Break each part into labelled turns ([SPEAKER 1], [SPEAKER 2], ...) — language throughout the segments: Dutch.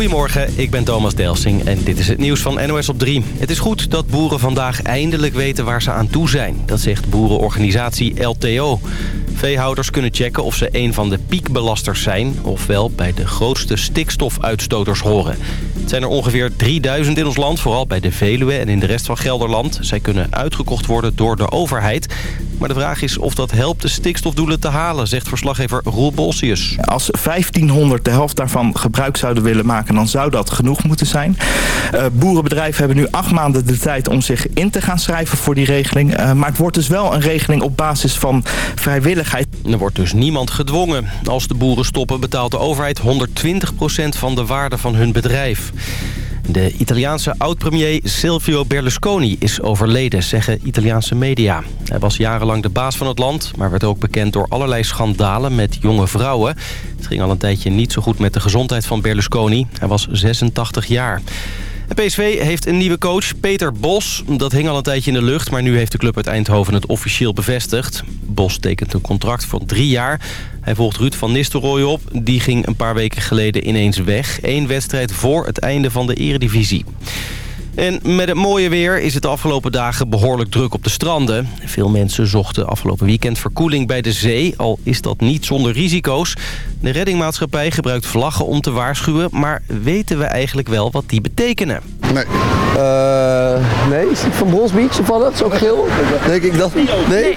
[SPEAKER 1] Goedemorgen, ik ben Thomas Delsing en dit is het nieuws van NOS op 3. Het is goed dat boeren vandaag eindelijk weten waar ze aan toe zijn. Dat zegt boerenorganisatie LTO. Veehouders kunnen checken of ze een van de piekbelasters zijn... ofwel bij de grootste stikstofuitstoters horen. Het zijn er ongeveer 3000 in ons land, vooral bij de Veluwe en in de rest van Gelderland. Zij kunnen uitgekocht worden door de overheid. Maar de vraag is of dat helpt de stikstofdoelen te halen, zegt verslaggever Roel Bolsius.
[SPEAKER 2] Als 1500 de helft daarvan gebruik zouden willen maken, dan zou dat genoeg moeten zijn. Uh, boerenbedrijven hebben nu acht maanden de tijd om zich in te gaan schrijven voor die regeling. Uh, maar het wordt dus wel een regeling op basis van vrijwilligheid.
[SPEAKER 1] Er wordt dus niemand gedwongen. Als de boeren stoppen betaalt de overheid 120% van de waarde van hun bedrijf. De Italiaanse oud-premier Silvio Berlusconi is overleden, zeggen Italiaanse media. Hij was jarenlang de baas van het land, maar werd ook bekend door allerlei schandalen met jonge vrouwen. Het ging al een tijdje niet zo goed met de gezondheid van Berlusconi. Hij was 86 jaar. PSV heeft een nieuwe coach, Peter Bos. Dat hing al een tijdje in de lucht, maar nu heeft de club uit Eindhoven het officieel bevestigd. Bos tekent een contract van drie jaar. Hij volgt Ruud van Nistelrooy op. Die ging een paar weken geleden ineens weg. Eén wedstrijd voor het einde van de eredivisie. En met het mooie weer is het de afgelopen dagen behoorlijk druk op de stranden. Veel mensen zochten afgelopen weekend verkoeling bij de zee, al is dat niet zonder risico's. De reddingmaatschappij gebruikt vlaggen om te waarschuwen, maar weten we eigenlijk wel wat die betekenen?
[SPEAKER 3] Nee.
[SPEAKER 4] Uh, nee, is het van Bros Beach toevallig? Is ook geel? Denk ik dat? Nee?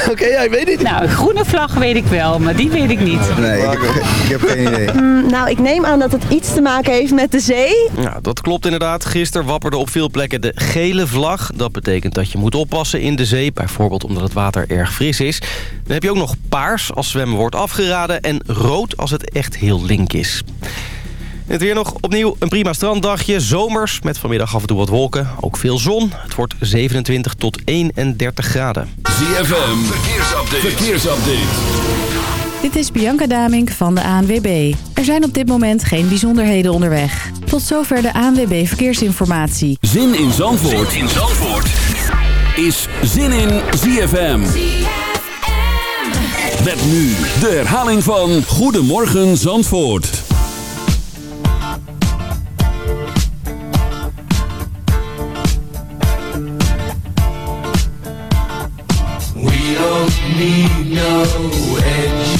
[SPEAKER 4] Oké, okay, ja, ik weet niet.
[SPEAKER 5] Nou, een groene vlag weet ik wel, maar die weet ik niet.
[SPEAKER 3] Nee, ik heb, ik heb geen idee.
[SPEAKER 6] Mm, nou, ik neem aan dat het iets te maken heeft met de zee.
[SPEAKER 1] Ja, dat klopt inderdaad. Gisteren op veel plekken de gele vlag. Dat betekent dat je moet oppassen in de zee, bijvoorbeeld omdat het water erg fris is. Dan heb je ook nog paars als zwemmen wordt afgeraden en rood als het echt heel link is. Het weer nog opnieuw een prima stranddagje. Zomers met vanmiddag af en toe wat wolken. Ook veel zon. Het wordt 27 tot 31 graden.
[SPEAKER 7] ZFM, verkeersupdate. verkeersupdate.
[SPEAKER 8] Dit is Bianca Damink van de ANWB. Er zijn op dit moment geen bijzonderheden onderweg. Tot zover de ANWB Verkeersinformatie.
[SPEAKER 7] Zin in Zandvoort, zin in Zandvoort. is Zin in ZFM. Met nu de herhaling van Goedemorgen Zandvoort.
[SPEAKER 9] We don't need no control.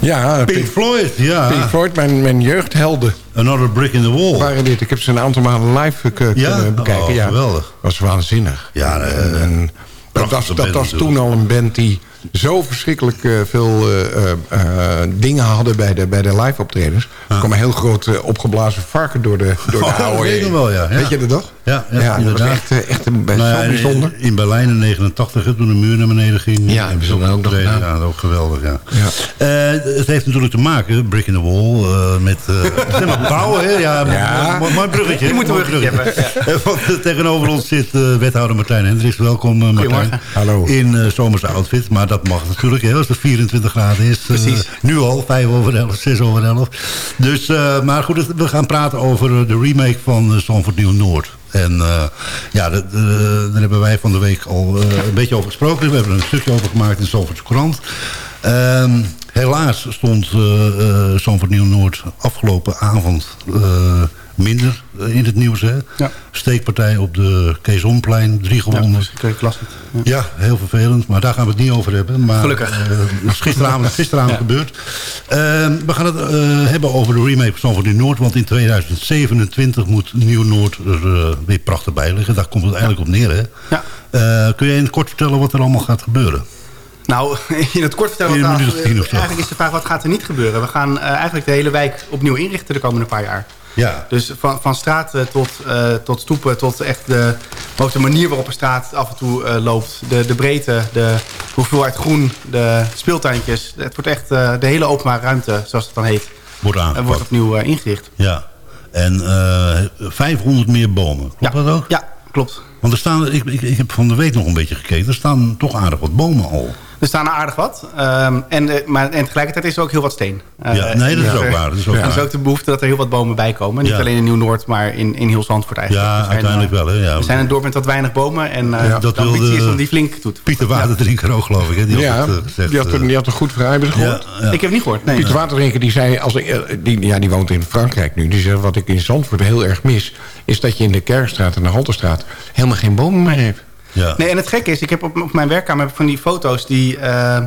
[SPEAKER 10] Ja,
[SPEAKER 11] Pink Floyd, ja.
[SPEAKER 10] Pink Floyd, mijn, mijn jeugdhelden.
[SPEAKER 11] Another Brick in the Wall.
[SPEAKER 10] Waren dit. Ik heb ze een aantal maanden live eh, k-
[SPEAKER 11] Ja?
[SPEAKER 10] kunnen bekijken.
[SPEAKER 11] Oh,
[SPEAKER 10] ja,
[SPEAKER 11] geweldig.
[SPEAKER 10] was waanzinnig.
[SPEAKER 11] Ja,
[SPEAKER 10] En, en dat was, dat was toen al een band die zo verschrikkelijk eh, veel eh, eh, dingen hadden bij de, bij de live optredens. Er kwam een heel groot opgeblazen varken door de, door de
[SPEAKER 11] Oh, dat
[SPEAKER 10] AOE.
[SPEAKER 11] weet ik wel, ja.
[SPEAKER 10] Weet je dat nog?
[SPEAKER 11] Ja, ja,
[SPEAKER 10] dat was echt, echt een,
[SPEAKER 11] Nou
[SPEAKER 10] zo
[SPEAKER 11] in-
[SPEAKER 10] bijzonder.
[SPEAKER 11] In Berlijn in 89, hè, toen de muur naar beneden ging.
[SPEAKER 10] Ja, hebben ze
[SPEAKER 11] ook
[SPEAKER 10] nog gedaan.
[SPEAKER 11] Ja, dat ook geweldig, ja.
[SPEAKER 10] Ja.
[SPEAKER 11] Het heeft natuurlijk te maken, Brick in the Wall, met... maar bouwen, hè? Ja,
[SPEAKER 10] Ja.
[SPEAKER 11] Mooi, mooi bruggetje.
[SPEAKER 12] Je moet een bruggetje
[SPEAKER 11] Eh, Want tegenover ons zit wethouder Martijn Hendricks. Welkom, Martijn.
[SPEAKER 10] Hallo.
[SPEAKER 11] In zomerse outfit, maar dat mag natuurlijk, hè, als het 24 graden is. eh, nu al, 5 over 11, 6 over 11. Dus, eh, maar goed, we gaan praten over eh, de remake van Zandvoort Nieuw-Noord. En ja, de- de- daar hebben wij van de week al een beetje over gesproken. We hebben er een stukje over gemaakt in Zandvoortse krant. Ehm, helaas stond uh, Zandvoort Nieuw-Noord afgelopen avond minder in het nieuws. Hè?
[SPEAKER 12] Ja.
[SPEAKER 11] Steekpartij op de Keesonplein, drie
[SPEAKER 12] Ja,
[SPEAKER 11] gewonnen.
[SPEAKER 12] verschrikkelijk lastig. Ja.
[SPEAKER 11] Ja, heel vervelend, maar daar gaan we het niet over hebben. Maar,
[SPEAKER 12] Gelukkig.
[SPEAKER 11] dat is gisteravond, gisteravond
[SPEAKER 12] Ja.
[SPEAKER 11] gebeurd. Ehm, we gaan het eh, hebben over de remake van Zandvoort Nieuw-Noord. Want in 2027 moet Nieuw-Noord er eh, weer prachtig bij liggen. Daar komt het eigenlijk op neer, hè?
[SPEAKER 12] Ja.
[SPEAKER 11] Eh, kun jij in het kort vertellen wat er allemaal gaat gebeuren?
[SPEAKER 12] Nou, in het kort vertellen, wat eigenlijk is de vraag wat gaat er niet gebeuren. We gaan eh, eigenlijk de hele wijk opnieuw inrichten de komende paar jaar.
[SPEAKER 11] Ja.
[SPEAKER 12] Dus van, van straten tot, eh, tot stoepen, tot echt de, ook de manier waarop een straat af en toe eh, loopt. De, de breedte, de hoeveelheid groen, de speeltuintjes. Het wordt echt eh, de hele openbare ruimte, zoals het dan heet,
[SPEAKER 11] Wordt
[SPEAKER 12] eh,
[SPEAKER 11] aangepakt.
[SPEAKER 12] wordt opnieuw eh, ingericht.
[SPEAKER 11] Ja. En eh 500 meer bomen. Klopt dat ook?
[SPEAKER 12] Ja, klopt.
[SPEAKER 11] Want er staan, ik, ik, ik heb van de week nog een beetje gekeken. Er staan toch aardig wat bomen al.
[SPEAKER 12] Er staan er aardig wat. Ehm, en, eh, maar, en tegelijkertijd is er ook heel wat steen. Eh,
[SPEAKER 11] Ja, nee, dat is
[SPEAKER 12] dus
[SPEAKER 11] ook
[SPEAKER 12] er-
[SPEAKER 11] waar, dat is ook
[SPEAKER 12] er is
[SPEAKER 11] waar.
[SPEAKER 12] ook de behoefte dat er heel wat bomen bij komen. Niet
[SPEAKER 11] Ja.
[SPEAKER 12] alleen in Nieuw-Noord, maar in, in heel Zandvoort eigenlijk.
[SPEAKER 11] Ja,
[SPEAKER 12] zijn,
[SPEAKER 11] uiteindelijk
[SPEAKER 12] eh,
[SPEAKER 11] wel. Hè? Ja.
[SPEAKER 12] We zijn een dorp met wat weinig bomen. En eh,
[SPEAKER 11] Ja, dat
[SPEAKER 12] de ambitie
[SPEAKER 11] wilde
[SPEAKER 12] is om die flink toe te
[SPEAKER 11] Pieter Waterdrinker ook, geloof ik. Hè? Die had
[SPEAKER 10] Ja,
[SPEAKER 11] het, eh, gezegd,
[SPEAKER 10] die had,
[SPEAKER 11] eh,
[SPEAKER 10] die had een goed verhaal. Gehoord?
[SPEAKER 11] ja, ja.
[SPEAKER 12] Ik heb het niet gehoord. Nee.
[SPEAKER 10] Pieter Waterdrinker die zei, als ik, die, ja, die woont in Frankrijk nu. Die zei, wat ik in Zandvoort heel erg mis... is dat je in de Kerkstraat en de Halterstraat... helemaal geen bomen meer hebt.
[SPEAKER 11] Ja.
[SPEAKER 12] Nee, en het gekke is, ik heb op, op mijn werkkamer heb ik van die foto's die... eh,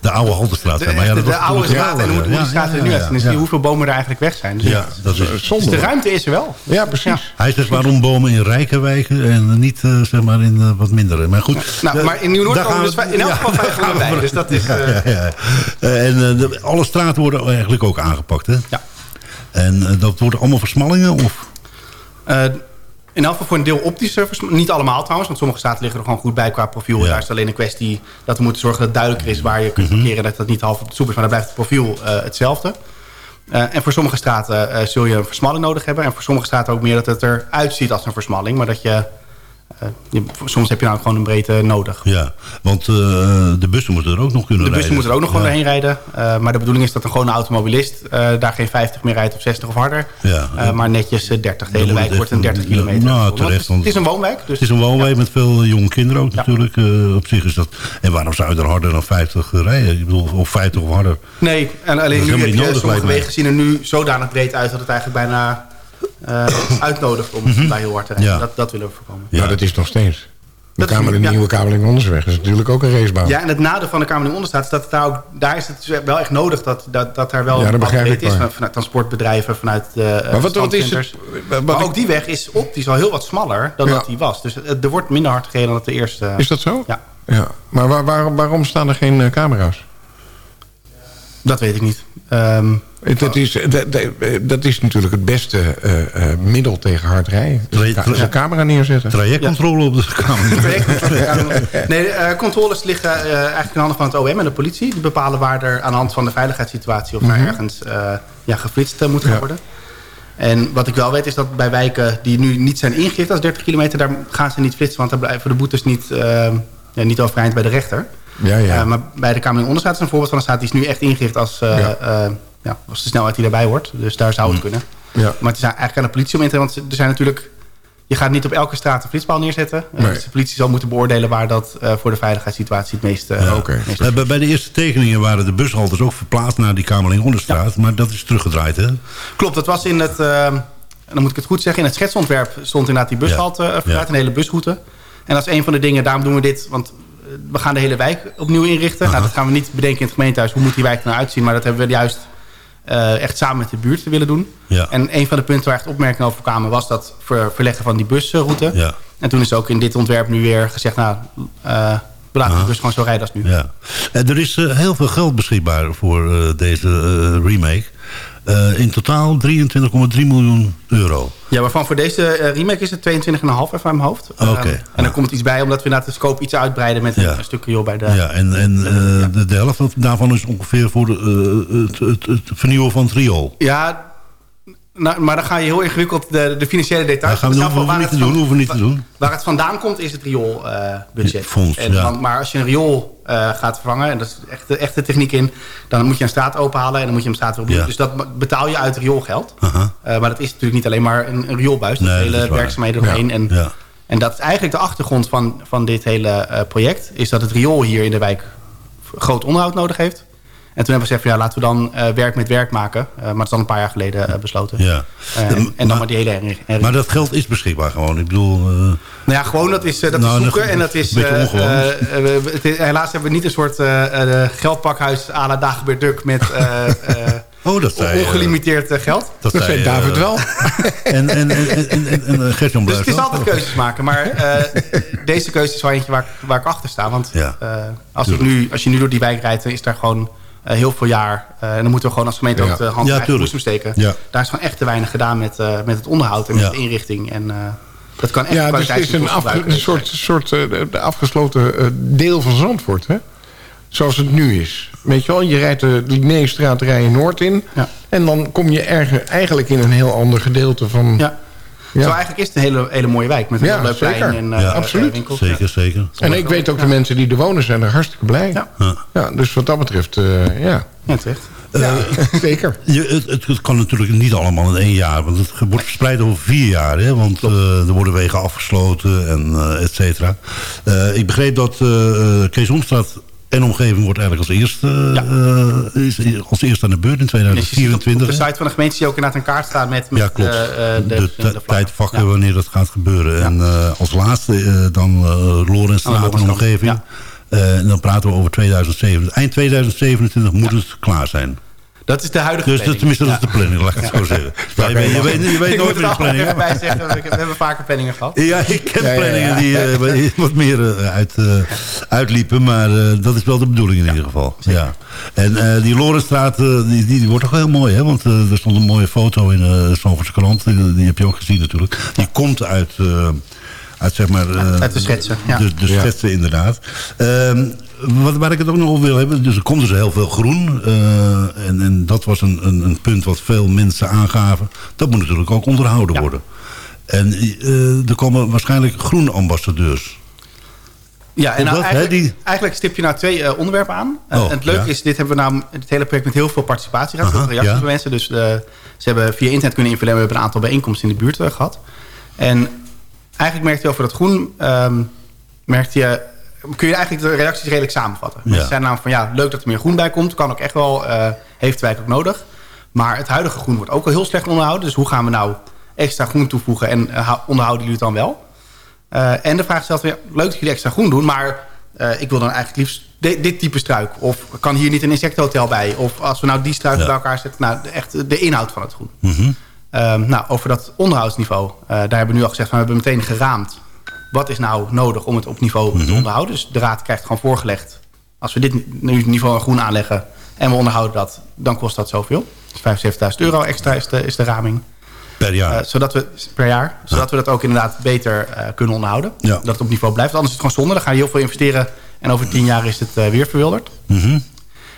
[SPEAKER 11] De oude Halterstraat. maar ja, dat
[SPEAKER 12] de, oude straat en hoe,
[SPEAKER 11] ja.
[SPEAKER 12] straat er
[SPEAKER 11] Ja,
[SPEAKER 12] nu
[SPEAKER 11] ja.
[SPEAKER 12] je hoeveel bomen er eigenlijk weg zijn. Dus,
[SPEAKER 11] Ja, dat is
[SPEAKER 12] dus
[SPEAKER 10] Zonde.
[SPEAKER 12] de ruimte is er wel.
[SPEAKER 10] Ja, precies.
[SPEAKER 11] Hij zegt waarom bomen in rijke wijken en niet eh, zeg maar in eh, wat mindere. Maar goed.
[SPEAKER 12] Nou, maar in Nieuw-Noord komen dus in elk geval 500
[SPEAKER 11] gaan
[SPEAKER 12] bij. Dus dat is...
[SPEAKER 11] Ja, ja, ja. En eh, de- alle straten worden eigenlijk ook aangepakt, hè?
[SPEAKER 12] Ja.
[SPEAKER 11] En dat worden allemaal versmallingen? Of?
[SPEAKER 12] Eh, in elk geval voor een deel optische vers- Niet allemaal trouwens, want sommige staten liggen er gewoon goed bij qua profiel.
[SPEAKER 11] Ja.
[SPEAKER 12] Daar is het alleen een kwestie dat we moeten zorgen dat het duidelijker is waar je kunt
[SPEAKER 11] Mhm.
[SPEAKER 12] parkeren. Dat dat niet half op de soep is, maar dan blijft het profiel eh, hetzelfde. Eh, en voor sommige straten zul je een versmalling nodig hebben. En voor sommige straten ook meer dat het eruit ziet als een versmalling. Maar dat je... eh, je soms heb je nou gewoon een breedte nodig.
[SPEAKER 11] Ja, want eh, de bussen moeten er ook nog kunnen
[SPEAKER 12] De bussen
[SPEAKER 11] rijden.
[SPEAKER 12] moeten er ook nog gewoon
[SPEAKER 11] Ja.
[SPEAKER 12] doorheen rijden. Eh, maar de bedoeling is dat een gewone automobilist daar geen 50 meer rijdt of 60 of harder.
[SPEAKER 11] Ja.
[SPEAKER 12] Maar netjes eh, 30. De hele wijk wordt een
[SPEAKER 11] echt
[SPEAKER 12] 30
[SPEAKER 11] een-
[SPEAKER 12] kilometer.
[SPEAKER 11] nou, terecht,
[SPEAKER 12] het, is,
[SPEAKER 11] want-
[SPEAKER 12] het is een woonwijk. Dus
[SPEAKER 11] Het is een woonwijk met veel jonge kinderen ook natuurlijk. op zich is dat... En waarom zou je er harder dan 50 rijden? Ik bedoel, of 50 of harder.
[SPEAKER 12] Nee, en alleen nu heb je sommige wegen zien er nu zodanig breed uit... dat het eigenlijk bijna uitnodigt om daar heel hard te rijden.
[SPEAKER 10] Ja.
[SPEAKER 12] Dat, dat willen we voorkomen.
[SPEAKER 10] Ja, dat is nog steeds. De,
[SPEAKER 12] Dat
[SPEAKER 10] kamer, de
[SPEAKER 12] ja.
[SPEAKER 10] nieuwe Kamerling Ondersweg is natuurlijk ook een racebaan.
[SPEAKER 12] Ja, en het nadeel van de Kamer onderstaat is dat het daar ook... daar is het wel echt nodig dat, dat, dat daar wel
[SPEAKER 10] Ja, dat
[SPEAKER 12] is.
[SPEAKER 10] wel.
[SPEAKER 12] Vanuit, transportbedrijven, vanuit de eh,
[SPEAKER 10] Maar wat- wat is het- wat
[SPEAKER 12] maar
[SPEAKER 10] ik-
[SPEAKER 12] ook die weg is optisch al heel wat smaller dan
[SPEAKER 10] Ja.
[SPEAKER 12] dat die was. Dus er wordt minder hard gereden dan het de eerste...
[SPEAKER 10] Is dat zo?
[SPEAKER 12] Ja.
[SPEAKER 10] ja. Maar waar, waar- waarom staan er geen eh, camera's?
[SPEAKER 12] Dat weet ik niet. Ehm,
[SPEAKER 10] dat, is, dat, dat- dat is natuurlijk het beste eh, eh, middel tegen hard rijden. Dus een camera neerzetten.
[SPEAKER 11] Trajectcontrole op de kamer.
[SPEAKER 12] Nee, de, eh, controles liggen eh, eigenlijk in handen van het OM en de politie. Die bepalen waar er aan de hand van de veiligheidssituatie... of daar ergens eh, ja, geflitst eh, moet gaan
[SPEAKER 10] Ja.
[SPEAKER 12] worden. En wat ik wel weet is dat bij wijken die nu niet zijn ingericht als 30 kilometer... daar gaan ze niet flitsen, want dan blijven de boetes niet, eh, ja, niet overeind bij de rechter.
[SPEAKER 10] Ja, ja.
[SPEAKER 12] Eh, maar bij de Kamer in Onderstaat is een voorbeeld van een staat... die is nu echt ingericht als, eh,
[SPEAKER 10] Ja.
[SPEAKER 12] als de snelheid die daarbij hoort. Dus daar zou het kunnen.
[SPEAKER 10] Ja.
[SPEAKER 12] Maar het is eigenlijk aan de politie om in te... want er zijn natuurlijk... Je gaat niet op elke straat een flitspaal neerzetten. Eh,
[SPEAKER 11] Nee.
[SPEAKER 12] Dus de politie zal moeten beoordelen waar dat eh, voor de veiligheidssituatie het meest... eh,
[SPEAKER 11] Ja.
[SPEAKER 12] meest-
[SPEAKER 11] Eh, bij- bij de eerste tekeningen waren de bushaltes ook verplaatst naar die Kamerling Onderstraat. Maar dat is teruggedraaid, hè?
[SPEAKER 12] Klopt, dat was in het... en dan moet ik het goed zeggen. In het schetsontwerp stond inderdaad die bushalte
[SPEAKER 11] Ja.
[SPEAKER 12] uh, vooruit.
[SPEAKER 11] Ja.
[SPEAKER 12] Een hele busroute. En dat is een van de dingen. Daarom doen we dit. Want we gaan de hele wijk opnieuw inrichten. Nou, dat gaan we niet bedenken in het gemeentehuis. Hoe moet die wijk er nou uitzien? Maar dat hebben we juist eh, echt samen met de buurt willen doen.
[SPEAKER 11] Ja.
[SPEAKER 12] En een van de punten waar echt opmerkingen over kwamen... was dat ver- verleggen van die busroute.
[SPEAKER 11] Ja.
[SPEAKER 12] En toen is ook in dit ontwerp nu weer gezegd... nou, eh we laten de bus gewoon zo rijden als nu.
[SPEAKER 11] Ja. En er is eh, heel veel geld beschikbaar voor eh, deze eh, remake. Eh, in totaal 23,3 miljoen euro.
[SPEAKER 12] Ja, waarvan voor deze eh, remake is het 22,5 even uit mijn hoofd.
[SPEAKER 11] Oké.
[SPEAKER 12] Ehm, en dan komt iets bij omdat we inderdaad de scope iets uitbreiden... met
[SPEAKER 11] Ja.
[SPEAKER 12] een, een stuk riool bij de...
[SPEAKER 11] Ja, en, en eh, de, de helft daarvan is ongeveer voor de, het, het, het vernieuwen van het riool.
[SPEAKER 12] Ja, nou, maar dan ga je heel ingewikkeld de, de financiële details.
[SPEAKER 11] Dat gaan we doen, hoeven niet
[SPEAKER 12] waar
[SPEAKER 11] te
[SPEAKER 12] het
[SPEAKER 11] doen, hoeven niet te doen.
[SPEAKER 12] Waar het vandaan komt is het rioolbudget.
[SPEAKER 11] Fonds,
[SPEAKER 12] en,
[SPEAKER 11] ja.
[SPEAKER 12] Maar als je een riool eh, gaat vervangen, en dat is echt de echte techniek in... dan moet je een straat openhalen en dan moet je hem straat weer opnieuw.
[SPEAKER 11] Ja.
[SPEAKER 12] Dus dat betaal je uit rioolgeld. Eh, maar dat is natuurlijk niet alleen maar een, een rioolbuis. Dat
[SPEAKER 11] Nee,
[SPEAKER 12] hele werkzaamheden eromheen. En, en dat is eigenlijk de achtergrond van, van dit hele eh, project. Is dat het riool hier in de wijk groot onderhoud nodig heeft. En toen hebben we gezegd, van, ja, laten we dan eh, werk met werk maken. Eh, maar dat is dan een paar jaar geleden eh, besloten.
[SPEAKER 11] Ja.
[SPEAKER 12] En, en dan maar die hele herinning.
[SPEAKER 11] Maar dat geld is beschikbaar gewoon. Ik bedoel... eh,
[SPEAKER 12] Nou ja, gewoon dat is, dat
[SPEAKER 11] Nou,
[SPEAKER 12] is zoeken.
[SPEAKER 11] een-
[SPEAKER 12] En dat is... het helaas hebben we niet een soort eh, eh, geldpakhuis à la Dagobert Duck met eh, eh,
[SPEAKER 11] Oh, dat zei
[SPEAKER 12] ongelimiteerd geld.
[SPEAKER 11] Dat Dat zei David wel. En, en, en, en, en, en Gert-Jan
[SPEAKER 12] Dus het is altijd keuzes maken. Maar eh, deze keuze is wel eentje waar, ik- waar ik achter sta. Want
[SPEAKER 11] Ja.
[SPEAKER 12] eh, als, ik nu, als je nu door die wijk rijdt, dan is daar gewoon eh, heel veel jaar. eh, en dan moeten we gewoon als gemeente
[SPEAKER 11] Ja.
[SPEAKER 12] ook de hand
[SPEAKER 11] Ja,
[SPEAKER 12] in boezem steken.
[SPEAKER 11] Ja.
[SPEAKER 12] Daar is gewoon echt te weinig gedaan met, eh, met het onderhoud en met de inrichting. En dat kan echt
[SPEAKER 10] Ja, dus het is een, afge- een soort, soort de- de afgesloten deel van Zandvoort, hè? Zoals het nu is. Weet je wel, je rijdt de Linnéestraat rij je Noord in. En dan kom je erger, eigenlijk in een heel ander gedeelte van...
[SPEAKER 12] Ja. Zo eigenlijk is het een hele, hele mooie wijk. Met een heel leuk plein en eh,
[SPEAKER 10] Ja,
[SPEAKER 12] eh,
[SPEAKER 10] absoluut.
[SPEAKER 12] winkels.
[SPEAKER 11] Zeker, zeker.
[SPEAKER 10] En ik weet ook de mensen die er wonen zijn er hartstikke blij. Ja. dus wat dat betreft, eh, ja.
[SPEAKER 12] Ja, terecht.
[SPEAKER 10] Ja, zeker.
[SPEAKER 11] Je, het, het, kan natuurlijk niet allemaal in één jaar. Want het wordt verspreid over vier jaar. Hè? Want eh, er worden wegen afgesloten en eh, et cetera. Eh, ik begreep dat eh eh, Kees Omstraat en omgeving wordt eigenlijk als eerste, eh, is, als eerste aan de beurt in
[SPEAKER 12] Dus je ziet op, op
[SPEAKER 11] 2024.
[SPEAKER 12] de
[SPEAKER 11] hè?
[SPEAKER 12] site van de gemeente zie je ook inderdaad een kaart staan met, met
[SPEAKER 11] Ja, klopt.
[SPEAKER 12] eh, eh, de,
[SPEAKER 11] de,
[SPEAKER 12] de,
[SPEAKER 11] ti- tijdvakken wanneer dat gaat gebeuren. En als laatste dan Lorenstraat en omgeving. En dan praten we over 2027. Eind 2027 moet het klaar zijn.
[SPEAKER 12] Dat is de huidige
[SPEAKER 11] Dus dat,
[SPEAKER 12] planning.
[SPEAKER 11] tenminste, dat is de planning, laat ik het zo zeggen. Ja, je, weet- je, weet, je weet
[SPEAKER 12] Ik
[SPEAKER 11] nooit
[SPEAKER 12] moet
[SPEAKER 11] met
[SPEAKER 12] er
[SPEAKER 11] de planning.
[SPEAKER 12] even
[SPEAKER 11] hè?
[SPEAKER 12] bij zeggen, we, we hebben vaker planningen gehad.
[SPEAKER 11] Ja, ik ken
[SPEAKER 12] Ja, ja, ja.
[SPEAKER 11] planningen die eh, wat meer eh, uit, eh, uitliepen. Maar eh, dat is wel de bedoeling in ieder geval. Ja. En eh, die Lorenstraat, die, die, die wordt toch wel heel mooi. Hè? Want er stond een mooie foto in de Zandvoortse krant. Die, die heb je ook gezien natuurlijk. Die komt uit... eh, uit, zeg maar, eh,
[SPEAKER 12] Uit de schetsen, ja.
[SPEAKER 11] De, de
[SPEAKER 12] Ja.
[SPEAKER 11] schetsen, inderdaad. Ehm, wat, waar ik het ook nog over wil hebben... dus er komt dus heel veel groen. eh, en, en dat was een, een, een punt wat veel mensen aangaven. Dat moet natuurlijk ook onderhouden worden. En eh, er komen waarschijnlijk groenambassadeurs.
[SPEAKER 12] Ja, en nou,
[SPEAKER 11] dat, hè,
[SPEAKER 12] eigenlijk,
[SPEAKER 11] die-
[SPEAKER 12] eigenlijk stip je nou twee eh, onderwerpen aan. Eh,
[SPEAKER 11] Oh,
[SPEAKER 12] en het leuke
[SPEAKER 11] ja.
[SPEAKER 12] is, dit hebben we nou het hele project met heel veel participatie gehad.
[SPEAKER 11] Aha,
[SPEAKER 12] Veel reacties
[SPEAKER 11] ja.
[SPEAKER 12] van mensen. Dus eh, ze hebben via internet kunnen invullen. En we hebben een aantal bijeenkomsten in de buurt eh, gehad. En eigenlijk merkte je over dat groen... ehm, merkte je, kun je eigenlijk de reacties redelijk samenvatten. Mensen zijn namelijk van ja, leuk dat er meer groen bij komt. Kan ook echt wel, eh, heeft de wijk ook nodig. Maar het huidige groen wordt ook al heel slecht onderhouden. Dus hoe gaan we nou extra groen toevoegen en eh, hou- onderhouden jullie het dan wel? Eh, en de vraag stelt weer, leuk dat jullie extra groen doen, maar eh, ik wil dan eigenlijk liefst di- dit type struik. Of kan hier niet een insectenhotel bij? Of als we nou die struiken bij elkaar zetten, nou, echt de inhoud van het groen.
[SPEAKER 11] Mhm.
[SPEAKER 12] Ehm, nou, over dat onderhoudsniveau, eh, daar hebben we nu al gezegd, van, we hebben meteen geraamd. Wat is nou nodig om het op niveau
[SPEAKER 11] Mhm.
[SPEAKER 12] te onderhouden? Dus de raad krijgt gewoon voorgelegd. Als we dit nu niveau aan groen aanleggen en we onderhouden dat, dan kost dat zoveel. Dus 75.000 euro extra is de, is de raming.
[SPEAKER 11] Per jaar.
[SPEAKER 12] Eh, zodat we, per jaar. Zodat we dat ook inderdaad beter eh, kunnen onderhouden.
[SPEAKER 11] Ja.
[SPEAKER 12] Dat het op niveau blijft. Anders is het gewoon zonde. Dan ga je heel veel investeren. En over tien jaar is het weer verwilderd.
[SPEAKER 11] Mhm.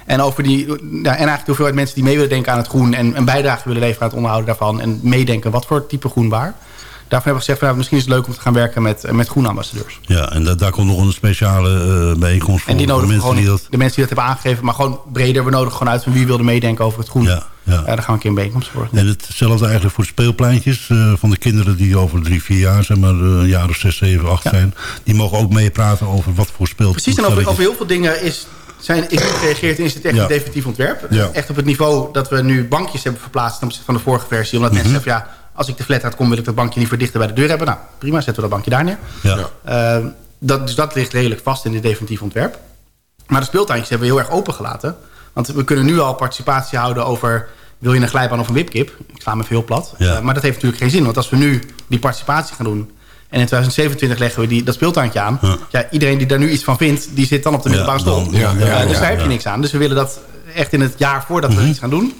[SPEAKER 12] En, over die, ja, en eigenlijk de hoeveelheid mensen die mee willen denken aan het groen... en een bijdrage willen leveren aan het onderhouden daarvan... en meedenken wat voor type groen waar. Daarvan hebben we gezegd, van, nou, misschien is het leuk om te gaan werken met, met groenambassadeurs.
[SPEAKER 11] Ja, en da- daar komt nog een speciale eh, bijeenkomst voor.
[SPEAKER 12] En die nodigen
[SPEAKER 11] mensen die dat...
[SPEAKER 12] de mensen die dat hebben aangegeven... maar gewoon breder. We nodigen gewoon uit van wie wilde meedenken over het groen.
[SPEAKER 11] Ja, ja.
[SPEAKER 12] Daar gaan we een keer een bijeenkomst voor.
[SPEAKER 11] En hetzelfde eigenlijk voor de speelpleintjes eh, van de kinderen die over drie, vier jaar, zeg maar, eh, een jaar of zes, zeven, acht zijn. Die mogen ook meepraten over wat voor speelgoed.
[SPEAKER 12] Precies, en over, over heel veel dingen is, zijn, is gereageerd is het echt
[SPEAKER 11] Ja.
[SPEAKER 12] een definitief ontwerp.
[SPEAKER 11] Ja.
[SPEAKER 12] Echt op het niveau dat we nu bankjes hebben verplaatst ten opzichte van de vorige versie. Omdat
[SPEAKER 11] Mhm.
[SPEAKER 12] mensen zeggen, ja, als ik de flat uit kom wil ik dat bankje niet voor dichter bij de deur hebben. Nou, prima, zetten we dat bankje daar neer.
[SPEAKER 11] Ja.
[SPEAKER 12] Ehm, dat, dus dat ligt redelijk vast in het definitief ontwerp. Maar de speeltuintjes hebben we heel erg open gelaten. Want we kunnen nu al participatie houden over... wil je een glijbaan of een wipkip? Ik sla me even heel plat.
[SPEAKER 11] Ja.
[SPEAKER 12] Eh, maar dat heeft natuurlijk geen zin. Want als we nu die participatie gaan doen... en in 2027 leggen we die, dat speeltuintje aan... Ja. iedereen die daar nu iets van vindt... die zit dan op de middelbare school.
[SPEAKER 11] ja,
[SPEAKER 12] dus daar heb je niks aan. Dus we willen dat echt in het jaar voordat we iets gaan doen...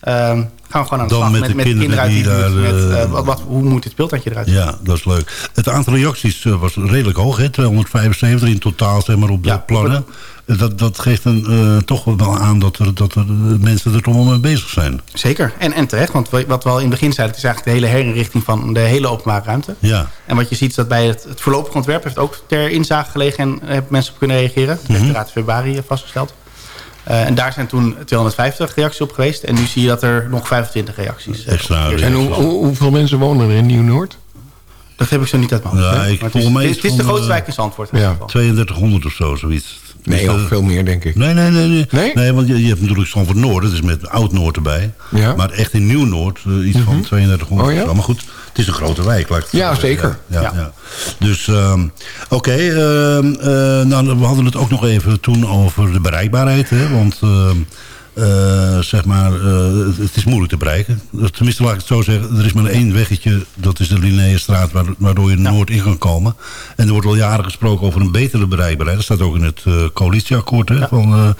[SPEAKER 12] ehm, gaan we gewoon aan de
[SPEAKER 11] Dan
[SPEAKER 12] slag
[SPEAKER 11] met
[SPEAKER 12] met,
[SPEAKER 11] de
[SPEAKER 12] met, kinderen uit die
[SPEAKER 11] daar,
[SPEAKER 12] Met,
[SPEAKER 11] eh,
[SPEAKER 12] eh, wat, wat, hoe moet dit speeltuintje eruit zien?
[SPEAKER 11] Ja, dat is leuk. Het aantal reacties was redelijk hoog, hè? 275 in totaal zeg maar, op de plannen. Dat, dat geeft een, eh, toch wel aan dat er, dat er eh, mensen er toch wel mee bezig zijn.
[SPEAKER 12] Zeker, en, en terecht. Want wat we al in het begin zeiden... het is eigenlijk de hele herinrichting van de hele openbare ruimte.
[SPEAKER 11] Ja,
[SPEAKER 12] En wat je ziet is dat bij het, het voorlopig ontwerp... heeft ook ter inzage gelegen en hebben mensen op kunnen reageren. Dat heeft de Raad in februari eh, vastgesteld. Eh, en daar zijn toen 250 reacties op geweest. En nu zie je dat er nog 25 reacties
[SPEAKER 11] Extra
[SPEAKER 12] gereageerd
[SPEAKER 10] En hoe,
[SPEAKER 12] zijn.
[SPEAKER 10] hoe- hoeveel mensen wonen er in Nieuw-Noord?
[SPEAKER 12] Dat heb ik zo niet uit mijn hoofd.
[SPEAKER 11] Ja,
[SPEAKER 12] hè?
[SPEAKER 11] ik-
[SPEAKER 12] Maar het, is, het is- de grootste wijk in Zandvoort. in
[SPEAKER 10] Ja.
[SPEAKER 12] geval.
[SPEAKER 11] 3200 of zo, zoiets.
[SPEAKER 10] Nee,
[SPEAKER 11] Dus,
[SPEAKER 10] of
[SPEAKER 11] eh,
[SPEAKER 10] veel meer, denk ik.
[SPEAKER 11] Nee, nee, nee. Nee,
[SPEAKER 10] Nee?
[SPEAKER 11] nee want je, je hebt natuurlijk Zandvoort Noord, dat is met Oud-Noord erbij.
[SPEAKER 10] Ja. Mhm.
[SPEAKER 11] Maar echt in Nieuw-Noord, eh, iets van 3200
[SPEAKER 10] Oh, ja?
[SPEAKER 11] of zo. Maar goed, het is een grote wijk, laat
[SPEAKER 10] Ja,
[SPEAKER 11] zeggen.
[SPEAKER 10] zeker.
[SPEAKER 11] Ja, ja,
[SPEAKER 12] Ja.
[SPEAKER 11] ja. Dus, ehm, oké. ehm, eh, nou, we hadden het ook nog even toen over de bereikbaarheid. Hè, want, ehm, eh, zeg maar, eh, het, is moeilijk te bereiken. Tenminste, laat ik het zo zeggen. Er is maar één weggetje, dat is de Linnaeusstraat, waar- waardoor je Noord in kan komen. En er wordt al jaren gesproken over een betere bereikbaarheid. Dat staat ook in het eh, coalitieakkoord hè, van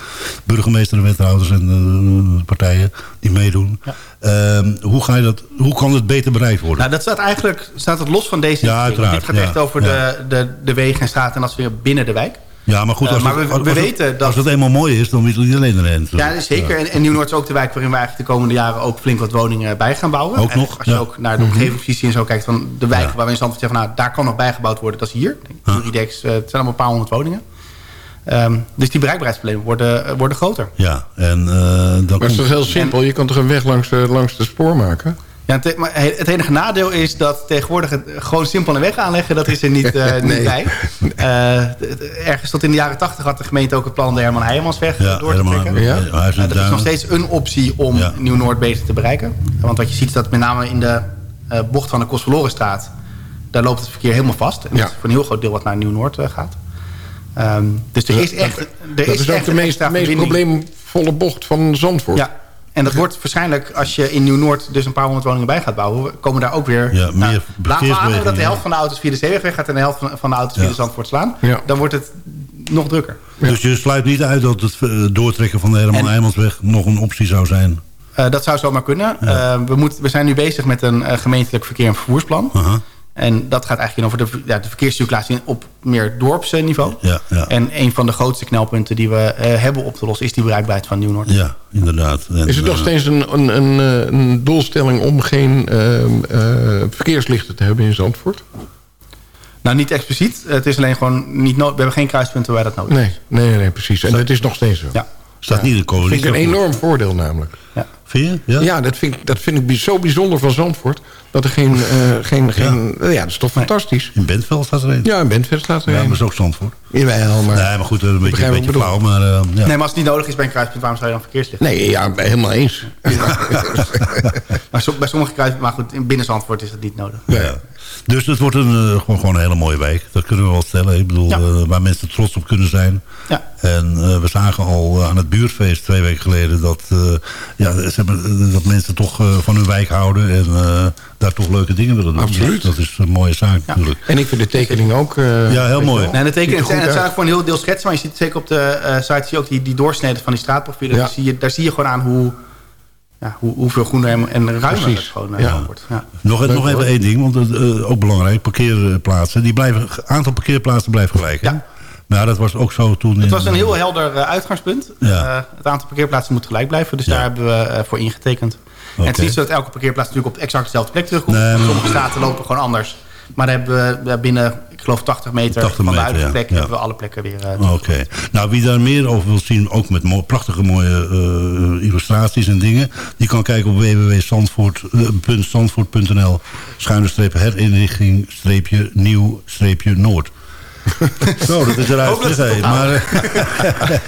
[SPEAKER 11] burgemeester en wethouders en partijen die meedoen. Ehm, hoe, ga je dat, hoe kan het beter bereikt worden?
[SPEAKER 12] Nou, dat staat eigenlijk staat het los van deze
[SPEAKER 11] Ja, uiteraard,
[SPEAKER 12] Dit gaat echt over de, de, de wegen en straten en dat is weer binnen de wijk.
[SPEAKER 11] Ja, maar goed,
[SPEAKER 12] Eh,
[SPEAKER 11] als,
[SPEAKER 12] maar
[SPEAKER 11] het,
[SPEAKER 12] we-
[SPEAKER 11] als,
[SPEAKER 12] we
[SPEAKER 11] als
[SPEAKER 12] weten
[SPEAKER 11] het,
[SPEAKER 12] dat-
[SPEAKER 11] als het eenmaal mooi is, dan wil iedereen erin.
[SPEAKER 12] Ja, dat is zeker. En, en Nieuw-Noord is ook de wijk waarin we eigenlijk de komende jaren ook flink wat woningen bij gaan bouwen.
[SPEAKER 11] Ook
[SPEAKER 12] En
[SPEAKER 11] nog,
[SPEAKER 12] Als je
[SPEAKER 11] ja.
[SPEAKER 12] ook naar de omgevingsvisie en zo kijkt van de wijken waar we in Zandvoort zeggen van nou, daar kan nog bijgebouwd worden, dat is hier. Juridex, eh, het zijn allemaal een paar honderd woningen. Ehm, dus die bereikbaarheidsproblemen worden, eh, worden groter.
[SPEAKER 11] Ja, en eh, dan
[SPEAKER 10] Maar het is toch heel simpel? Je kan toch een weg langs de, langs de spoor maken?
[SPEAKER 12] Ja, het, maar het enige nadeel is dat tegenwoordig het, gewoon simpel een weg aanleggen, dat is er niet, eh, niet
[SPEAKER 10] Nee.
[SPEAKER 12] bij. Eh, ergens tot in de jaren tachtig had de gemeente ook het plan om de Herman Heijemansweg
[SPEAKER 11] Ja,
[SPEAKER 12] door te
[SPEAKER 11] helemaal.
[SPEAKER 12] trekken.
[SPEAKER 10] Ja?
[SPEAKER 12] Uh, dat is nog steeds een optie om
[SPEAKER 11] Ja.
[SPEAKER 12] Nieuw-Noord beter te bereiken. Want wat je ziet is dat met name in de eh, bocht van de Kostverlorenstraat... daar loopt het verkeer helemaal vast. En dat
[SPEAKER 10] Ja.
[SPEAKER 12] is voor een heel groot deel wat naar Nieuw-Noord gaat. Ehm, dus er is echt, er
[SPEAKER 10] dat
[SPEAKER 12] is
[SPEAKER 10] is ook
[SPEAKER 12] echt
[SPEAKER 10] de
[SPEAKER 12] een
[SPEAKER 10] meest, meest probleemvolle bocht van Zandvoort.
[SPEAKER 12] Ja, en dat wordt waarschijnlijk, als je in Nieuw-Noord dus een paar honderd woningen bij gaat bouwen... komen daar ook weer...
[SPEAKER 11] Ja, meer
[SPEAKER 12] nou, laten we aannemen dat de helft van de auto's via de zeeweg weg gaat... en de helft van, van de auto's via de Zandvoort slaan.
[SPEAKER 10] Ja.
[SPEAKER 12] Dan wordt het nog drukker.
[SPEAKER 11] Dus je sluit niet uit dat het eh, doortrekken van de Herman
[SPEAKER 12] En-
[SPEAKER 11] Heijmansweg nog een optie zou zijn?
[SPEAKER 12] Eh, dat zou zomaar kunnen. Eh, we, moeten, we zijn nu bezig met een gemeentelijk verkeer- en vervoersplan. En dat gaat eigenlijk over de, ja, de verkeerscirculatie op meer dorpsniveau.
[SPEAKER 11] Ja, ja.
[SPEAKER 12] En een van de grootste knelpunten die we eh, hebben op te lossen... is die bereikbaarheid van Nieuw-Noord.
[SPEAKER 11] Ja, inderdaad. En,
[SPEAKER 10] Is het nog
[SPEAKER 11] eh,
[SPEAKER 10] steeds een, een, een, eh, een doelstelling om geen ehm, eh, verkeerslichten te hebben in Zandvoort?
[SPEAKER 12] Nou, niet expliciet. Het is alleen gewoon niet no- We hebben geen kruispunten waar dat nodig is.
[SPEAKER 10] Nee, nee, nee, precies. En dat is nog steeds zo.
[SPEAKER 12] Ja.
[SPEAKER 11] staat niet in de
[SPEAKER 10] Dat vind ik
[SPEAKER 11] coalitie.
[SPEAKER 10] een enorm voordeel namelijk.
[SPEAKER 11] Vind je? Ja?
[SPEAKER 10] Ja, dat, vind ik, dat vind ik bij- zo bijzonder van Zandvoort. Dat er geen... eh, geen, geen ja. dat is toch fantastisch.
[SPEAKER 11] In Bentveld staat er een.
[SPEAKER 10] Ja, in Bentveld staat er
[SPEAKER 11] Ja, maar is ook Zandvoort.
[SPEAKER 10] Jawel, maar...
[SPEAKER 11] Nee, maar goed, een beetje, een beetje flauw. Maar, eh, ja.
[SPEAKER 12] Nee, maar als het niet nodig is bij een kruispunt... waarom zou je dan verkeerslicht?
[SPEAKER 10] Nee, ja, helemaal eens.
[SPEAKER 12] Maar bij sommige kruispunten... Maar goed, in binnen Zandvoort is dat niet nodig.
[SPEAKER 11] Ja. Dus het wordt een, eh, gewoon, gewoon een hele mooie wijk. Dat kunnen we wel stellen. Ik bedoel,
[SPEAKER 12] Ja.
[SPEAKER 11] eh, waar mensen trots op kunnen zijn.
[SPEAKER 12] Ja.
[SPEAKER 11] En eh, we zagen al eh, aan het buurtfeest twee weken geleden... dat, eh, ja, ze hebben, dat mensen toch eh, van hun wijk houden... en eh, daar toch leuke dingen willen doen.
[SPEAKER 10] Absoluut.
[SPEAKER 11] Dat is een mooie zaak natuurlijk.
[SPEAKER 10] En ik vind de tekening ook... eh,
[SPEAKER 11] Ja, heel mooi.
[SPEAKER 12] Nee,
[SPEAKER 10] er
[SPEAKER 12] tekenen, het het zijn voor een heel deel schetsen. Maar je ziet zeker op de eh, site zie je ook die, die doorsneden van die straatprofielen.
[SPEAKER 10] Ja.
[SPEAKER 12] Daar, zie je, daar zie je gewoon aan hoe, ja, hoe, hoeveel groener en, en ruimer
[SPEAKER 10] Precies.
[SPEAKER 12] het gewoon eh,
[SPEAKER 10] Ja.
[SPEAKER 12] wordt. Ja.
[SPEAKER 11] Nog,
[SPEAKER 10] Leuk,
[SPEAKER 11] nog even
[SPEAKER 10] hoor.
[SPEAKER 11] één ding, want uh, ook belangrijk. Parkeerplaatsen. Die blijven, aantal parkeerplaatsen blijft gelijk. hè?
[SPEAKER 12] Ja.
[SPEAKER 11] Nou, dat was ook zo toen...
[SPEAKER 12] Het was een heel helder eh, uitgangspunt.
[SPEAKER 11] Ja.
[SPEAKER 12] Eh, het aantal parkeerplaatsen moet gelijk blijven. Dus
[SPEAKER 11] Ja.
[SPEAKER 12] daar hebben we eh, voor ingetekend. En het is niet zo dat elke parkeerplaats natuurlijk op exact dezelfde plek terugkomt.
[SPEAKER 11] Nee, maar-
[SPEAKER 12] Sommige staten lopen gewoon anders. Maar dan hebben we binnen, ik geloof 80 meter
[SPEAKER 11] 80
[SPEAKER 12] van de
[SPEAKER 11] meter,
[SPEAKER 12] huidige
[SPEAKER 11] ja.
[SPEAKER 12] plek...
[SPEAKER 11] Ja.
[SPEAKER 12] hebben we alle plekken weer...
[SPEAKER 11] Oké. Nou, wie daar meer over wil zien, ook met mo- prachtige mooie illustraties en dingen... die kan kijken op www.zandvoort.nl schuine streep herinrichting streepje nieuw streepje noord. Zo, dat is eruit gezegd. Maar,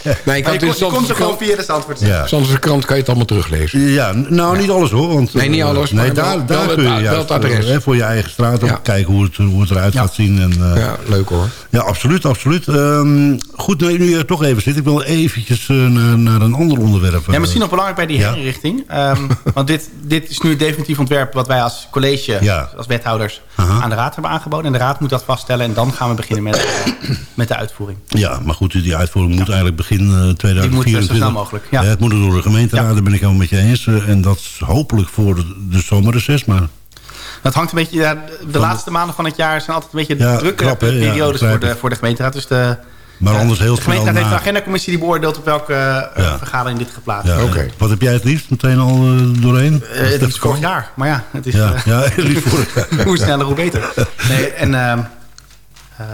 [SPEAKER 10] Nee,
[SPEAKER 12] Maar
[SPEAKER 10] kan
[SPEAKER 12] je, komt, je komt er gewoon via de Zandvoort.
[SPEAKER 11] ja.
[SPEAKER 10] Zandse krant kan je het allemaal teruglezen.
[SPEAKER 11] Ja, nou niet alles hoor. Want,
[SPEAKER 10] Nee, niet
[SPEAKER 11] eh,
[SPEAKER 10] alles,
[SPEAKER 11] Nee,
[SPEAKER 10] maar
[SPEAKER 11] daar,
[SPEAKER 10] wel-
[SPEAKER 11] daar
[SPEAKER 10] wel het-
[SPEAKER 11] kun je juist
[SPEAKER 10] adres.
[SPEAKER 11] hè, voor je eigen straat
[SPEAKER 10] Ja.
[SPEAKER 11] kijken hoe het, hoe het eruit
[SPEAKER 12] Ja.
[SPEAKER 11] gaat zien. En, eh,
[SPEAKER 10] Ja, leuk hoor.
[SPEAKER 11] Ja, absoluut, absoluut. Ehm, goed, nu, nu je er toch even zit, ik wil eventjes eh, naar, naar een ander onderwerp.
[SPEAKER 12] Ja, misschien nog belangrijk bij die
[SPEAKER 11] Ja.
[SPEAKER 12] herinrichting. Ehm, want dit, dit is nu het definitief ontwerp wat wij als college,
[SPEAKER 11] Ja.
[SPEAKER 12] als wethouders,
[SPEAKER 11] Aha.
[SPEAKER 12] aan de raad hebben aangeboden. En de raad moet dat vaststellen en dan gaan we beginnen met, met de uitvoering.
[SPEAKER 11] Ja, maar goed, die uitvoering moet eigenlijk begin eh, 2024.
[SPEAKER 12] Die moet, eh, zo snel mogelijk, ja.
[SPEAKER 11] Eh, het moet er door de gemeenteraad,
[SPEAKER 12] Ja.
[SPEAKER 11] daar ben ik helemaal met je eens. eh, en dat is hopelijk voor de, de zomerreces, maar...
[SPEAKER 12] Dat hangt een beetje, ja, de, de laatste maanden van het jaar zijn altijd een beetje
[SPEAKER 11] Ja,
[SPEAKER 12] drukke
[SPEAKER 11] krap, hè? Ja,
[SPEAKER 12] periodes voor, de, voor de gemeenteraad. Dus de,
[SPEAKER 11] Maar anders heel
[SPEAKER 12] de gemeenteraad heeft een
[SPEAKER 11] na-
[SPEAKER 12] agendacommissie die beoordeelt op welke eh,
[SPEAKER 11] Ja.
[SPEAKER 12] vergadering dit geplaatst
[SPEAKER 11] Ja,
[SPEAKER 12] wordt.
[SPEAKER 11] eh, Wat heb jij het liefst meteen al eh, doorheen?
[SPEAKER 12] Eh, het is vorig jaar, maar ja, het is,
[SPEAKER 11] Ja,
[SPEAKER 12] eh,
[SPEAKER 11] ja, liefst vorig jaar.
[SPEAKER 12] hoe sneller, hoe beter. Nee, en ehm, eh,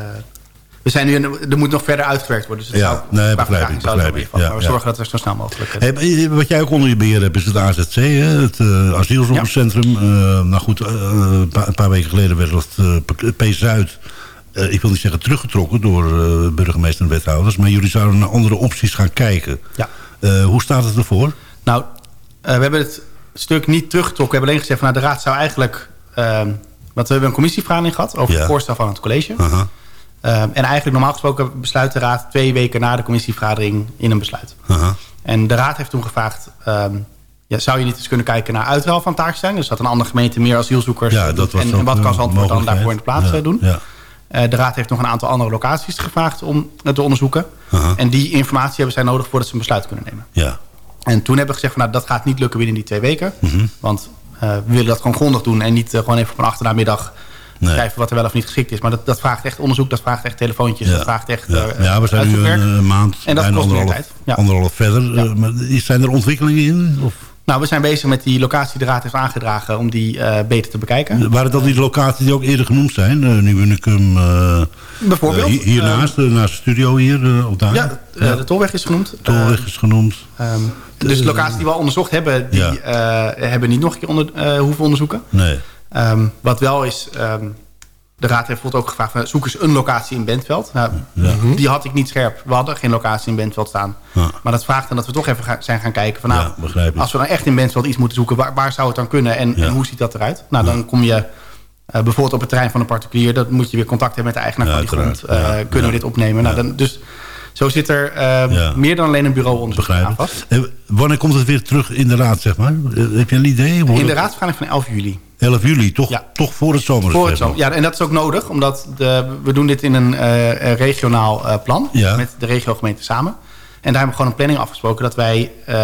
[SPEAKER 12] we zijn nu, er moet nog verder uitgewerkt worden. Dus het
[SPEAKER 11] Ja,
[SPEAKER 12] zou-
[SPEAKER 11] nee, begrijp ik, begrijp. Ja,
[SPEAKER 12] maar we
[SPEAKER 11] ja.
[SPEAKER 12] zorgen dat we zo snel mogelijk... eh,
[SPEAKER 11] Hey, eh, wat jij ook onder je beheer hebt is het AZC, hè? het asielzorgcentrum. Eh, nou goed, een, paar, weken geleden werd dat P-Zuid... ik wil niet zeggen teruggetrokken door burgemeester en wethouders... maar jullie zouden naar andere opties gaan kijken.
[SPEAKER 12] Ja.
[SPEAKER 11] Hoe staat het ervoor?
[SPEAKER 12] Nou, we hebben het stuk niet teruggetrokken. We hebben alleen gezegd van nou, de raad zou eigenlijk... ehm, want we hebben een commissievergadering gehad over het voorstel van het college. Ehm, en eigenlijk normaal gesproken besluit de raad twee weken na de commissievergadering in een besluit. En de raad heeft toen gevraagd... ehm, ja, zou je niet eens kunnen kijken naar uitruil van taakstelling? Dus dat een andere gemeente meer asielzoekers...
[SPEAKER 11] Ja, dat was
[SPEAKER 12] en, en wat kan Zandvoort dan daarvoor in de plaats
[SPEAKER 11] Ja,
[SPEAKER 12] eh, doen?
[SPEAKER 11] Ja.
[SPEAKER 12] Eh, de raad heeft nog een aantal andere locaties gevraagd om het te onderzoeken. En die informatie hebben zij nodig voordat ze een besluit kunnen nemen.
[SPEAKER 11] Ja.
[SPEAKER 12] En toen hebben we gezegd van nou, dat gaat niet lukken binnen die twee weken.
[SPEAKER 11] Mhm.
[SPEAKER 12] Want eh, we willen dat gewoon grondig doen en niet gewoon even op een achtermiddag
[SPEAKER 11] Nee.
[SPEAKER 12] wat er wel of niet geschikt is. Maar dat, dat vraagt echt onderzoek, dat vraagt echt telefoontjes,
[SPEAKER 11] Ja.
[SPEAKER 12] dat vraagt echt
[SPEAKER 11] Ja.
[SPEAKER 12] eh,
[SPEAKER 11] ja, we zijn nu een, een maand
[SPEAKER 12] En dat kost
[SPEAKER 11] anderhalf,
[SPEAKER 12] tijd. Ja.
[SPEAKER 11] anderhalf verder. Eh, maar zijn er ontwikkelingen in? Of?
[SPEAKER 12] Nou, we zijn bezig met die locatie die de raad heeft aangedragen om die eh, beter te bekijken.
[SPEAKER 11] Waren dat die locaties die ook eerder genoemd zijn? Uh, uh,
[SPEAKER 12] Bijvoorbeeld.
[SPEAKER 11] Hiernaast, naast de studio hier, of daar?
[SPEAKER 12] Ja, ja, de Tolweg is genoemd.
[SPEAKER 11] Tolweg is genoemd.
[SPEAKER 12] Um, dus de locaties die we al onderzocht hebben, die ja. hebben niet nog een keer onder, hoeven onderzoeken.
[SPEAKER 11] Nee.
[SPEAKER 12] Um, wat wel is, um, de raad heeft bijvoorbeeld ook gevraagd... Van, zoek eens een locatie in Bentveld. Nou, ja. Die had ik niet scherp. We hadden geen locatie in Bentveld staan. Ja. Maar dat vraagt dan dat we toch even gaan, zijn gaan kijken... Van, nou, als we dan echt in Bentveld iets moeten zoeken... waar, waar zou het dan kunnen en, en, hoe ziet dat eruit? Nou, dan kom je... Uh, bijvoorbeeld op het terrein van een particulier... dan moet je weer contact hebben met de eigenaar van die grond. Uh, kunnen we dit opnemen? Nou, dan, dus zo zit er uh, meer dan alleen een bureauonderzoek aan vast.
[SPEAKER 11] En wanneer komt het weer terug in de raad, zeg maar? Heb je een idee?
[SPEAKER 12] In de raadsvergadering van 11 juli.
[SPEAKER 11] 11 juli, toch, ja. toch voor het zomer.
[SPEAKER 12] Voor het zomer. Ja, en dat is ook nodig, omdat de, we doen dit in een uh, regionaal uh, plan ja. met de regiogemeente samen. En daar hebben we gewoon een planning afgesproken dat wij uh,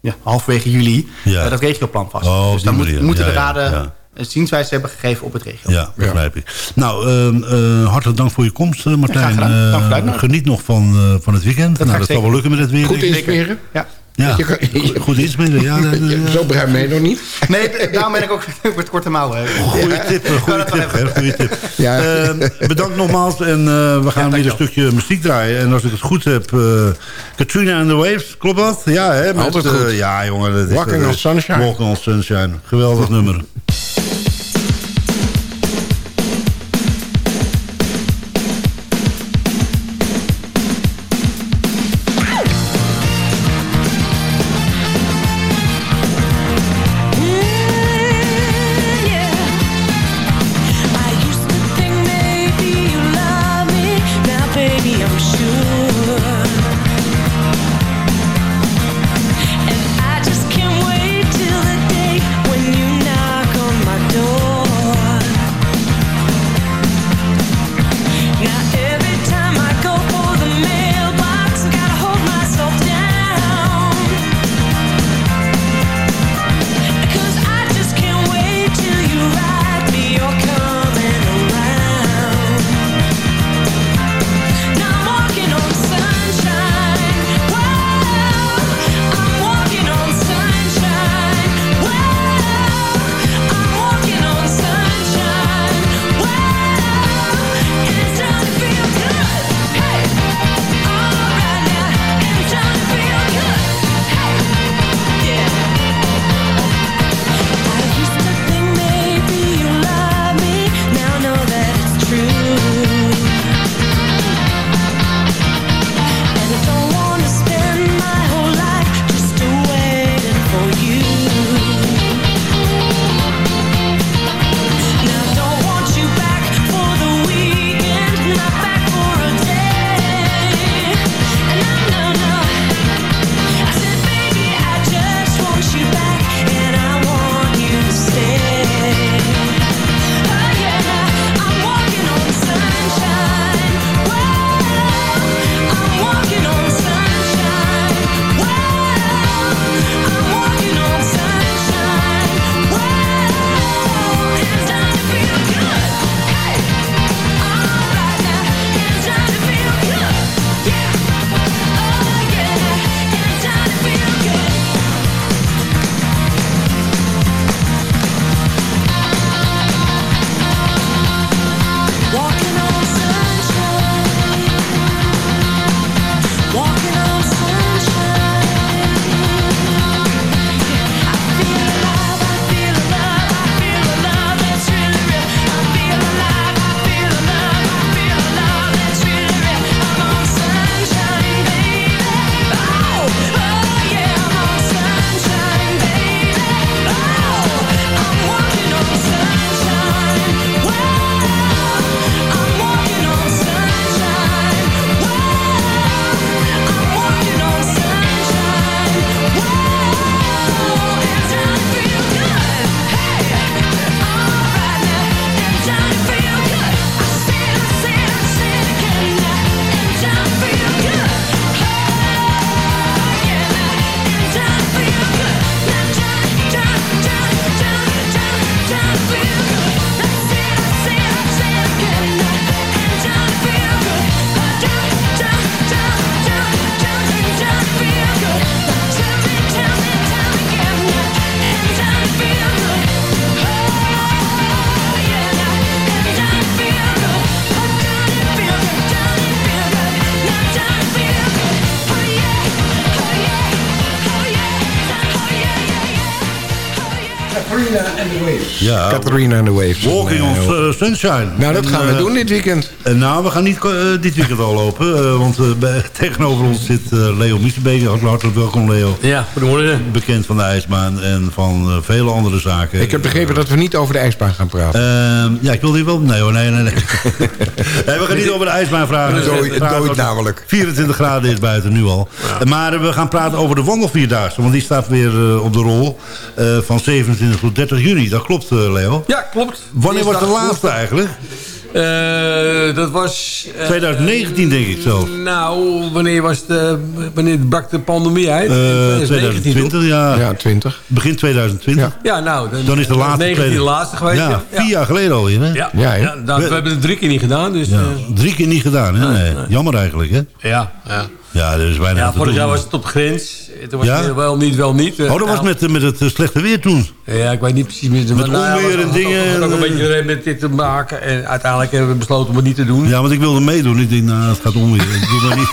[SPEAKER 12] ja, halverwege juli ja. dat regioplan vast.
[SPEAKER 11] Oh,
[SPEAKER 12] dus dan moet, moeten
[SPEAKER 11] ja,
[SPEAKER 12] de raden een zienswijze hebben gegeven op het regio.
[SPEAKER 11] Ja, begrijp ik. Nou, uh, hartelijk dank voor je komst, Martijn.
[SPEAKER 12] dank
[SPEAKER 11] geniet nog van, van het weekend.
[SPEAKER 12] Dat,
[SPEAKER 11] nou, dat zal wel lukken met het weer.
[SPEAKER 10] Goed inspireren.
[SPEAKER 12] Ja.
[SPEAKER 11] Ja, goed inspelen. Ja,
[SPEAKER 10] Zo begrijp je nog niet.
[SPEAKER 12] Nee, daarom ben ik ook voor het korte mouw.
[SPEAKER 11] Goeie tip, goeie tip, hè, goeie tip. Ja. Uh, bedankt nogmaals en uh, we gaan ja, weer een stukje muziek draaien. En als ik het goed heb, uh, Katrina and the Waves, klopt dat? Ja, hè? Met,
[SPEAKER 10] Altijd goed.
[SPEAKER 11] ja, jongen. Dat
[SPEAKER 10] Walking on Sunshine.
[SPEAKER 11] Walking on Sunshine. Geweldig nummer. Ja.
[SPEAKER 10] Catharina and the Waves.
[SPEAKER 11] Walking on
[SPEAKER 10] Nee,
[SPEAKER 11] uh, Sunshine.
[SPEAKER 10] Nou, dat
[SPEAKER 11] En,
[SPEAKER 10] gaan we
[SPEAKER 11] eh,
[SPEAKER 10] doen dit weekend.
[SPEAKER 11] eh, nou, we gaan niet eh, dit weekend al lopen. want bij- tegenover ons zit Leo Miesenbeek. Hartelijk welkom, Leo.
[SPEAKER 13] Ja, goedemorgen.
[SPEAKER 11] Bekend van de ijsbaan en van vele andere zaken.
[SPEAKER 10] Ik heb begrepen dat we niet over de ijsbaan gaan praten.
[SPEAKER 11] Ehm, ja, ik wil hier wel... Nee hoor, nee, nee, nee. nee we gaan niet over de ijsbaan vragen.
[SPEAKER 10] Nooit- namelijk.
[SPEAKER 11] 24 graden is buiten nu al. Maar we gaan praten over de wandelvierdaagse. Want die staat weer op de rol eh, van 27 tot 30 juni. Dat klopt, Leo.
[SPEAKER 13] Ja, klopt.
[SPEAKER 11] Wanneer was de laatste eigenlijk?
[SPEAKER 13] Eh, dat was... eh,
[SPEAKER 11] 2019 denk ik zelfs.
[SPEAKER 13] Nou, wanneer, was de, wanneer brak de pandemie uit?
[SPEAKER 11] Eh,
[SPEAKER 13] 2019,
[SPEAKER 11] 2020, ja.
[SPEAKER 10] Ja, 20.
[SPEAKER 11] Begin 2020.
[SPEAKER 13] Ja, nou,
[SPEAKER 11] Dan is de laatste
[SPEAKER 13] 19 de
[SPEAKER 11] tweede.
[SPEAKER 13] laatste geweest.
[SPEAKER 11] Ja, vier jaar geleden alweer. Hè?
[SPEAKER 13] Ja,
[SPEAKER 10] Ja,
[SPEAKER 13] nou, we hebben het drie keer niet gedaan. Dus,
[SPEAKER 11] Ja,
[SPEAKER 13] eh,
[SPEAKER 11] Drie keer niet gedaan, hè? Nee. Jammer eigenlijk, hè?
[SPEAKER 13] ja, ja.
[SPEAKER 11] Ja, er is bijna
[SPEAKER 13] ja vorig jaar was het op grens. Toen was
[SPEAKER 11] Ja?
[SPEAKER 13] het wel niet, wel niet.
[SPEAKER 11] Oh, dat was met, eh, met het eh, slechte weer toen.
[SPEAKER 13] Ja, ik weet niet precies meer.
[SPEAKER 11] Met
[SPEAKER 13] maar,
[SPEAKER 11] onweer en dingen,
[SPEAKER 13] had ook een
[SPEAKER 11] eh,
[SPEAKER 13] beetje met dit te maken. En uiteindelijk hebben we besloten om het niet te doen.
[SPEAKER 11] Ja, want ik wilde meedoen. Ik denk, nou, het gaat onweer. Ik doe maar niet.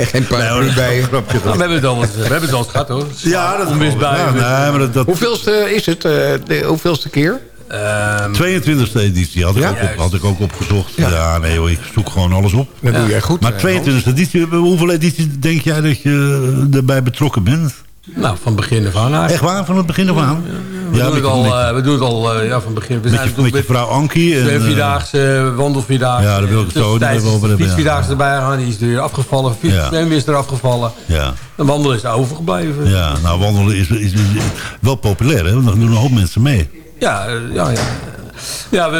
[SPEAKER 10] Geen paraplu bij
[SPEAKER 13] Nou, we hebben het al eens, we hebben het al gehad hoor.
[SPEAKER 11] Ja, dat
[SPEAKER 13] Onweersbuien.
[SPEAKER 11] Ja, nee, maar dat, dat
[SPEAKER 10] Hoeveelste is het? eh, de, hoeveelste keer?
[SPEAKER 13] Ehm,
[SPEAKER 11] 22e editie had ik,
[SPEAKER 10] Ja?
[SPEAKER 11] ook op, had ik ook opgezocht. Ja, nee hoor, ik zoek gewoon alles op.
[SPEAKER 10] Dat doe jij goed.
[SPEAKER 11] Maar
[SPEAKER 10] eh,
[SPEAKER 11] 22e editie, hoeveel edities denk jij dat je erbij betrokken bent?
[SPEAKER 13] nou, van begin af aan eigenlijk.
[SPEAKER 11] Echt waar, van het begin af aan?
[SPEAKER 13] We, doen het al,
[SPEAKER 11] met,
[SPEAKER 13] eh, we doen het al eh, ja, van begin. We
[SPEAKER 11] met,
[SPEAKER 13] zijn
[SPEAKER 11] je, met je vrouw Ankie. En,
[SPEAKER 13] Twee
[SPEAKER 11] eh,
[SPEAKER 13] vierdaagse, wandelvierdaagse.
[SPEAKER 11] Ja, daar wil ik het zo
[SPEAKER 13] Tussentijds
[SPEAKER 11] even over hebben, ja.
[SPEAKER 13] Fietsvierdaagse erbij gaan, die is er weer afgevallen. Fiets,
[SPEAKER 11] Ja.
[SPEAKER 13] is er afgevallen.
[SPEAKER 11] ja,
[SPEAKER 13] De wandelen is overgebleven.
[SPEAKER 11] ja, nou wandelen is, is, is wel populair, hè? Want doen een hoop mensen mee.
[SPEAKER 13] Ja, eh, ja, ja. Ja, we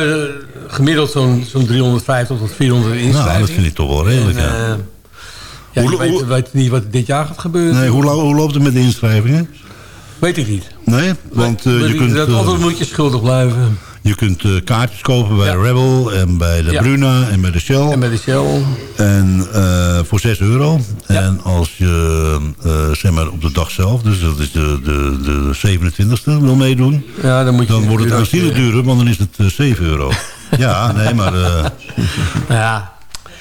[SPEAKER 13] eh, gemiddeld zo'n zo'n 350 tot 400 inschrijvingen.
[SPEAKER 11] Nou, dat vind ik toch wel redelijk,
[SPEAKER 13] En,
[SPEAKER 11] ja.
[SPEAKER 13] eh, ja,
[SPEAKER 11] Hoe-
[SPEAKER 13] ik weet,
[SPEAKER 11] hoe-
[SPEAKER 13] weet niet wat dit jaar gaat gebeuren.
[SPEAKER 11] Nee, hoe, lo- hoe loopt het met de inschrijvingen?
[SPEAKER 13] Weet ik niet.
[SPEAKER 11] Nee, want je kunt...
[SPEAKER 13] dat altijd moet je schuldig blijven.
[SPEAKER 11] Je kunt eh, kaartjes kopen bij
[SPEAKER 13] Ja.
[SPEAKER 11] de Rebel en bij de
[SPEAKER 13] Ja.
[SPEAKER 11] Bruna en bij de Shell.
[SPEAKER 13] En bij de Shell.
[SPEAKER 11] En eh, voor 6 euro.
[SPEAKER 13] Ja.
[SPEAKER 11] En als je eh, zeg maar op de dag zelf, dus dat is de, de, de 27e, wil meedoen...
[SPEAKER 13] Ja, dan moet je...
[SPEAKER 11] dan wordt het
[SPEAKER 13] een
[SPEAKER 11] aanzienlijk duurder, want dan is het eh, 7 euro. ja, nee, maar...
[SPEAKER 13] Ja,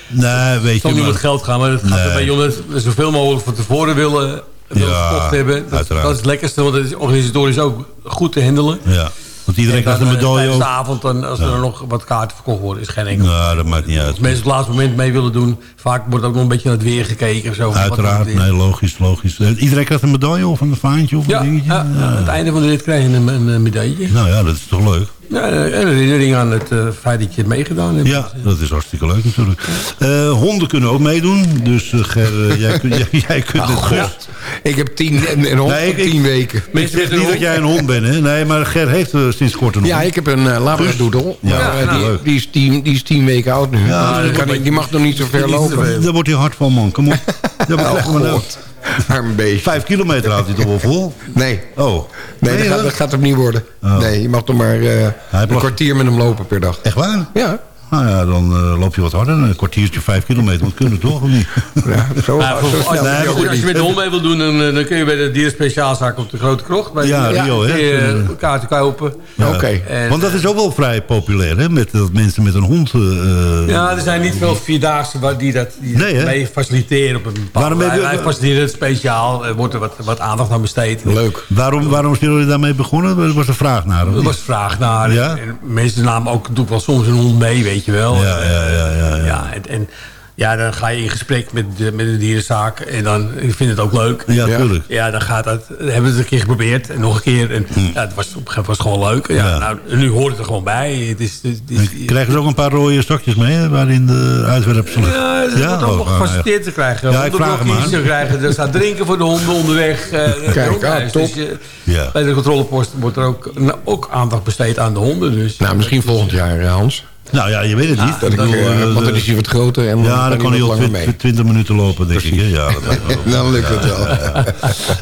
[SPEAKER 11] nee, weet
[SPEAKER 13] het zal
[SPEAKER 11] je...
[SPEAKER 13] niet om het geld gaan, maar het gaat
[SPEAKER 11] Nee.
[SPEAKER 13] bij jongens zoveel mogelijk van tevoren willen, willen
[SPEAKER 11] Ja,
[SPEAKER 13] hebben. Dat,
[SPEAKER 11] uiteraard.
[SPEAKER 13] dat is het lekkerste, want het is organisatorisch ook goed te handelen.
[SPEAKER 11] ja, want iedereen
[SPEAKER 13] En
[SPEAKER 11] krijgt een
[SPEAKER 13] eh,
[SPEAKER 11] medaille ook.
[SPEAKER 13] avond, dan, als er nog wat kaarten verkocht worden, is geen enkel.
[SPEAKER 11] Nou, dat maakt niet uit.
[SPEAKER 13] Als mensen het laatste moment mee willen doen, vaak wordt ook nog een beetje naar het weer gekeken. of Zo,
[SPEAKER 11] Uiteraard, nee, logisch, logisch. Eh, Iedereen krijgt een medaille of een vaantje of
[SPEAKER 13] Ja,
[SPEAKER 11] een dingetje?
[SPEAKER 13] ja, aan het einde van de rit krijg je een, een, een medaille.
[SPEAKER 11] Nou ja, dat is toch leuk?
[SPEAKER 13] Ja, en een herinnering aan het eh, feit dat je het meegedaan hebt.
[SPEAKER 11] Ja, dat is hartstikke leuk natuurlijk. Eh, honden kunnen ook meedoen. Dus eh, Ger, jij, kun- jij, jij kunt het gerust.
[SPEAKER 10] Ik heb tien, een, een hond
[SPEAKER 11] Nee, ik-
[SPEAKER 10] tien weken.
[SPEAKER 11] Ik zeg niet dat jij een hond bent, hè? Nee, maar Ger heeft sinds kort een hond.
[SPEAKER 10] Ja, ik heb een uh, labradoodle.
[SPEAKER 11] Ja,
[SPEAKER 10] maar,
[SPEAKER 11] nou,
[SPEAKER 10] die,
[SPEAKER 11] leuk.
[SPEAKER 10] die, is tien, die is tien weken oud nu.
[SPEAKER 11] Ja,
[SPEAKER 10] Dus die,
[SPEAKER 11] dat
[SPEAKER 10] kan ik- die mag nog niet zo ver lopen.
[SPEAKER 11] Daar wordt hij hard van, man. Kom op. Maar
[SPEAKER 10] Oh,
[SPEAKER 11] zeg maar. Vijf kilometer houdt hij toch wel vol?
[SPEAKER 10] Nee,
[SPEAKER 11] Oh.
[SPEAKER 10] nee, dat, gaat, dat gaat hem niet worden.
[SPEAKER 11] Oh.
[SPEAKER 10] Nee, je mag nog maar eh, een
[SPEAKER 11] mag-
[SPEAKER 10] kwartier met hem lopen per dag.
[SPEAKER 11] Echt waar?
[SPEAKER 10] Ja,
[SPEAKER 11] Nou ja, dan eh, loop je wat harder. Een kwartiertje, vijf kilometer. Dat kunnen toch, of niet?
[SPEAKER 10] ja zo,
[SPEAKER 13] voor-
[SPEAKER 10] zo
[SPEAKER 13] als,
[SPEAKER 10] snel.
[SPEAKER 13] je-
[SPEAKER 11] Nee,
[SPEAKER 13] als met de hond mee wil doen, dan, eh, dan kun je bij de dierenspeciaalzaak op de Grote Krocht. Bij
[SPEAKER 11] Ja,
[SPEAKER 13] de-
[SPEAKER 11] Rio, hè?
[SPEAKER 13] eh, kaarten kopen.
[SPEAKER 11] Ja.
[SPEAKER 10] Oké.
[SPEAKER 11] Want dat is ook wel vrij populair, hè? Met dat mensen met een hond... eh,
[SPEAKER 13] Ja, er zijn niet veel vierdaagse waar die dat die
[SPEAKER 11] Nee, hè?
[SPEAKER 13] mee faciliteren op een bepaalde
[SPEAKER 11] Waarom
[SPEAKER 13] wij, faciliteren het speciaal. Er wordt er wat, wat aandacht aan besteed.
[SPEAKER 10] Leuk.
[SPEAKER 11] waarom, waarom zijn jullie daarmee begonnen? Er was een vraag naar.
[SPEAKER 13] Er was vraag naar.
[SPEAKER 11] Ja?
[SPEAKER 13] En mensen namen ook doe ik wel soms een hond mee, weet je wel.
[SPEAKER 11] Ja, ja, ja, ja, ja.
[SPEAKER 13] Ja, en, en ja, dan ga je in gesprek met de, met de dierenzaak. En dan ik vind het ook leuk.
[SPEAKER 11] Ja,
[SPEAKER 10] Ja.
[SPEAKER 11] tuurlijk.
[SPEAKER 13] Ja, dan gaat dat. dan hebben we het een keer geprobeerd. En nog een keer. En ja, het was, op een gegeven moment was het gewoon leuk. Ja,
[SPEAKER 11] Hm. Ja.
[SPEAKER 13] Nou, nu hoort het er gewoon bij. Het is, het is,
[SPEAKER 11] Krijgen ze ook een paar rode zakjes mee, waarin de uitwerpselen...
[SPEAKER 13] ja, het wordt ook
[SPEAKER 11] Oh,
[SPEAKER 13] nog
[SPEAKER 11] ah,
[SPEAKER 13] gefaciliteerd te krijgen.
[SPEAKER 11] Ja, ik vraag hem
[SPEAKER 13] Hondenblokjes
[SPEAKER 11] aan.
[SPEAKER 13] te krijgen. Er staat drinken voor de honden onderweg. eh,
[SPEAKER 10] Kijk, ah, top.
[SPEAKER 13] Dus je-
[SPEAKER 11] Ja.
[SPEAKER 13] Bij de controlepost wordt er ook, nou, ook aandacht besteed aan de honden. Dus.
[SPEAKER 10] Nou, misschien volgend jaar, eh, Hans.
[SPEAKER 11] Nou ja, je weet het niet.
[SPEAKER 10] Dat ik, eh, want dan is hij wat groter. En
[SPEAKER 11] ja, dan kan hij al
[SPEAKER 10] langer
[SPEAKER 11] 20, 20 minuten lopen, denk ik. Hè? Ja, dat.
[SPEAKER 10] Dan lukt het wel.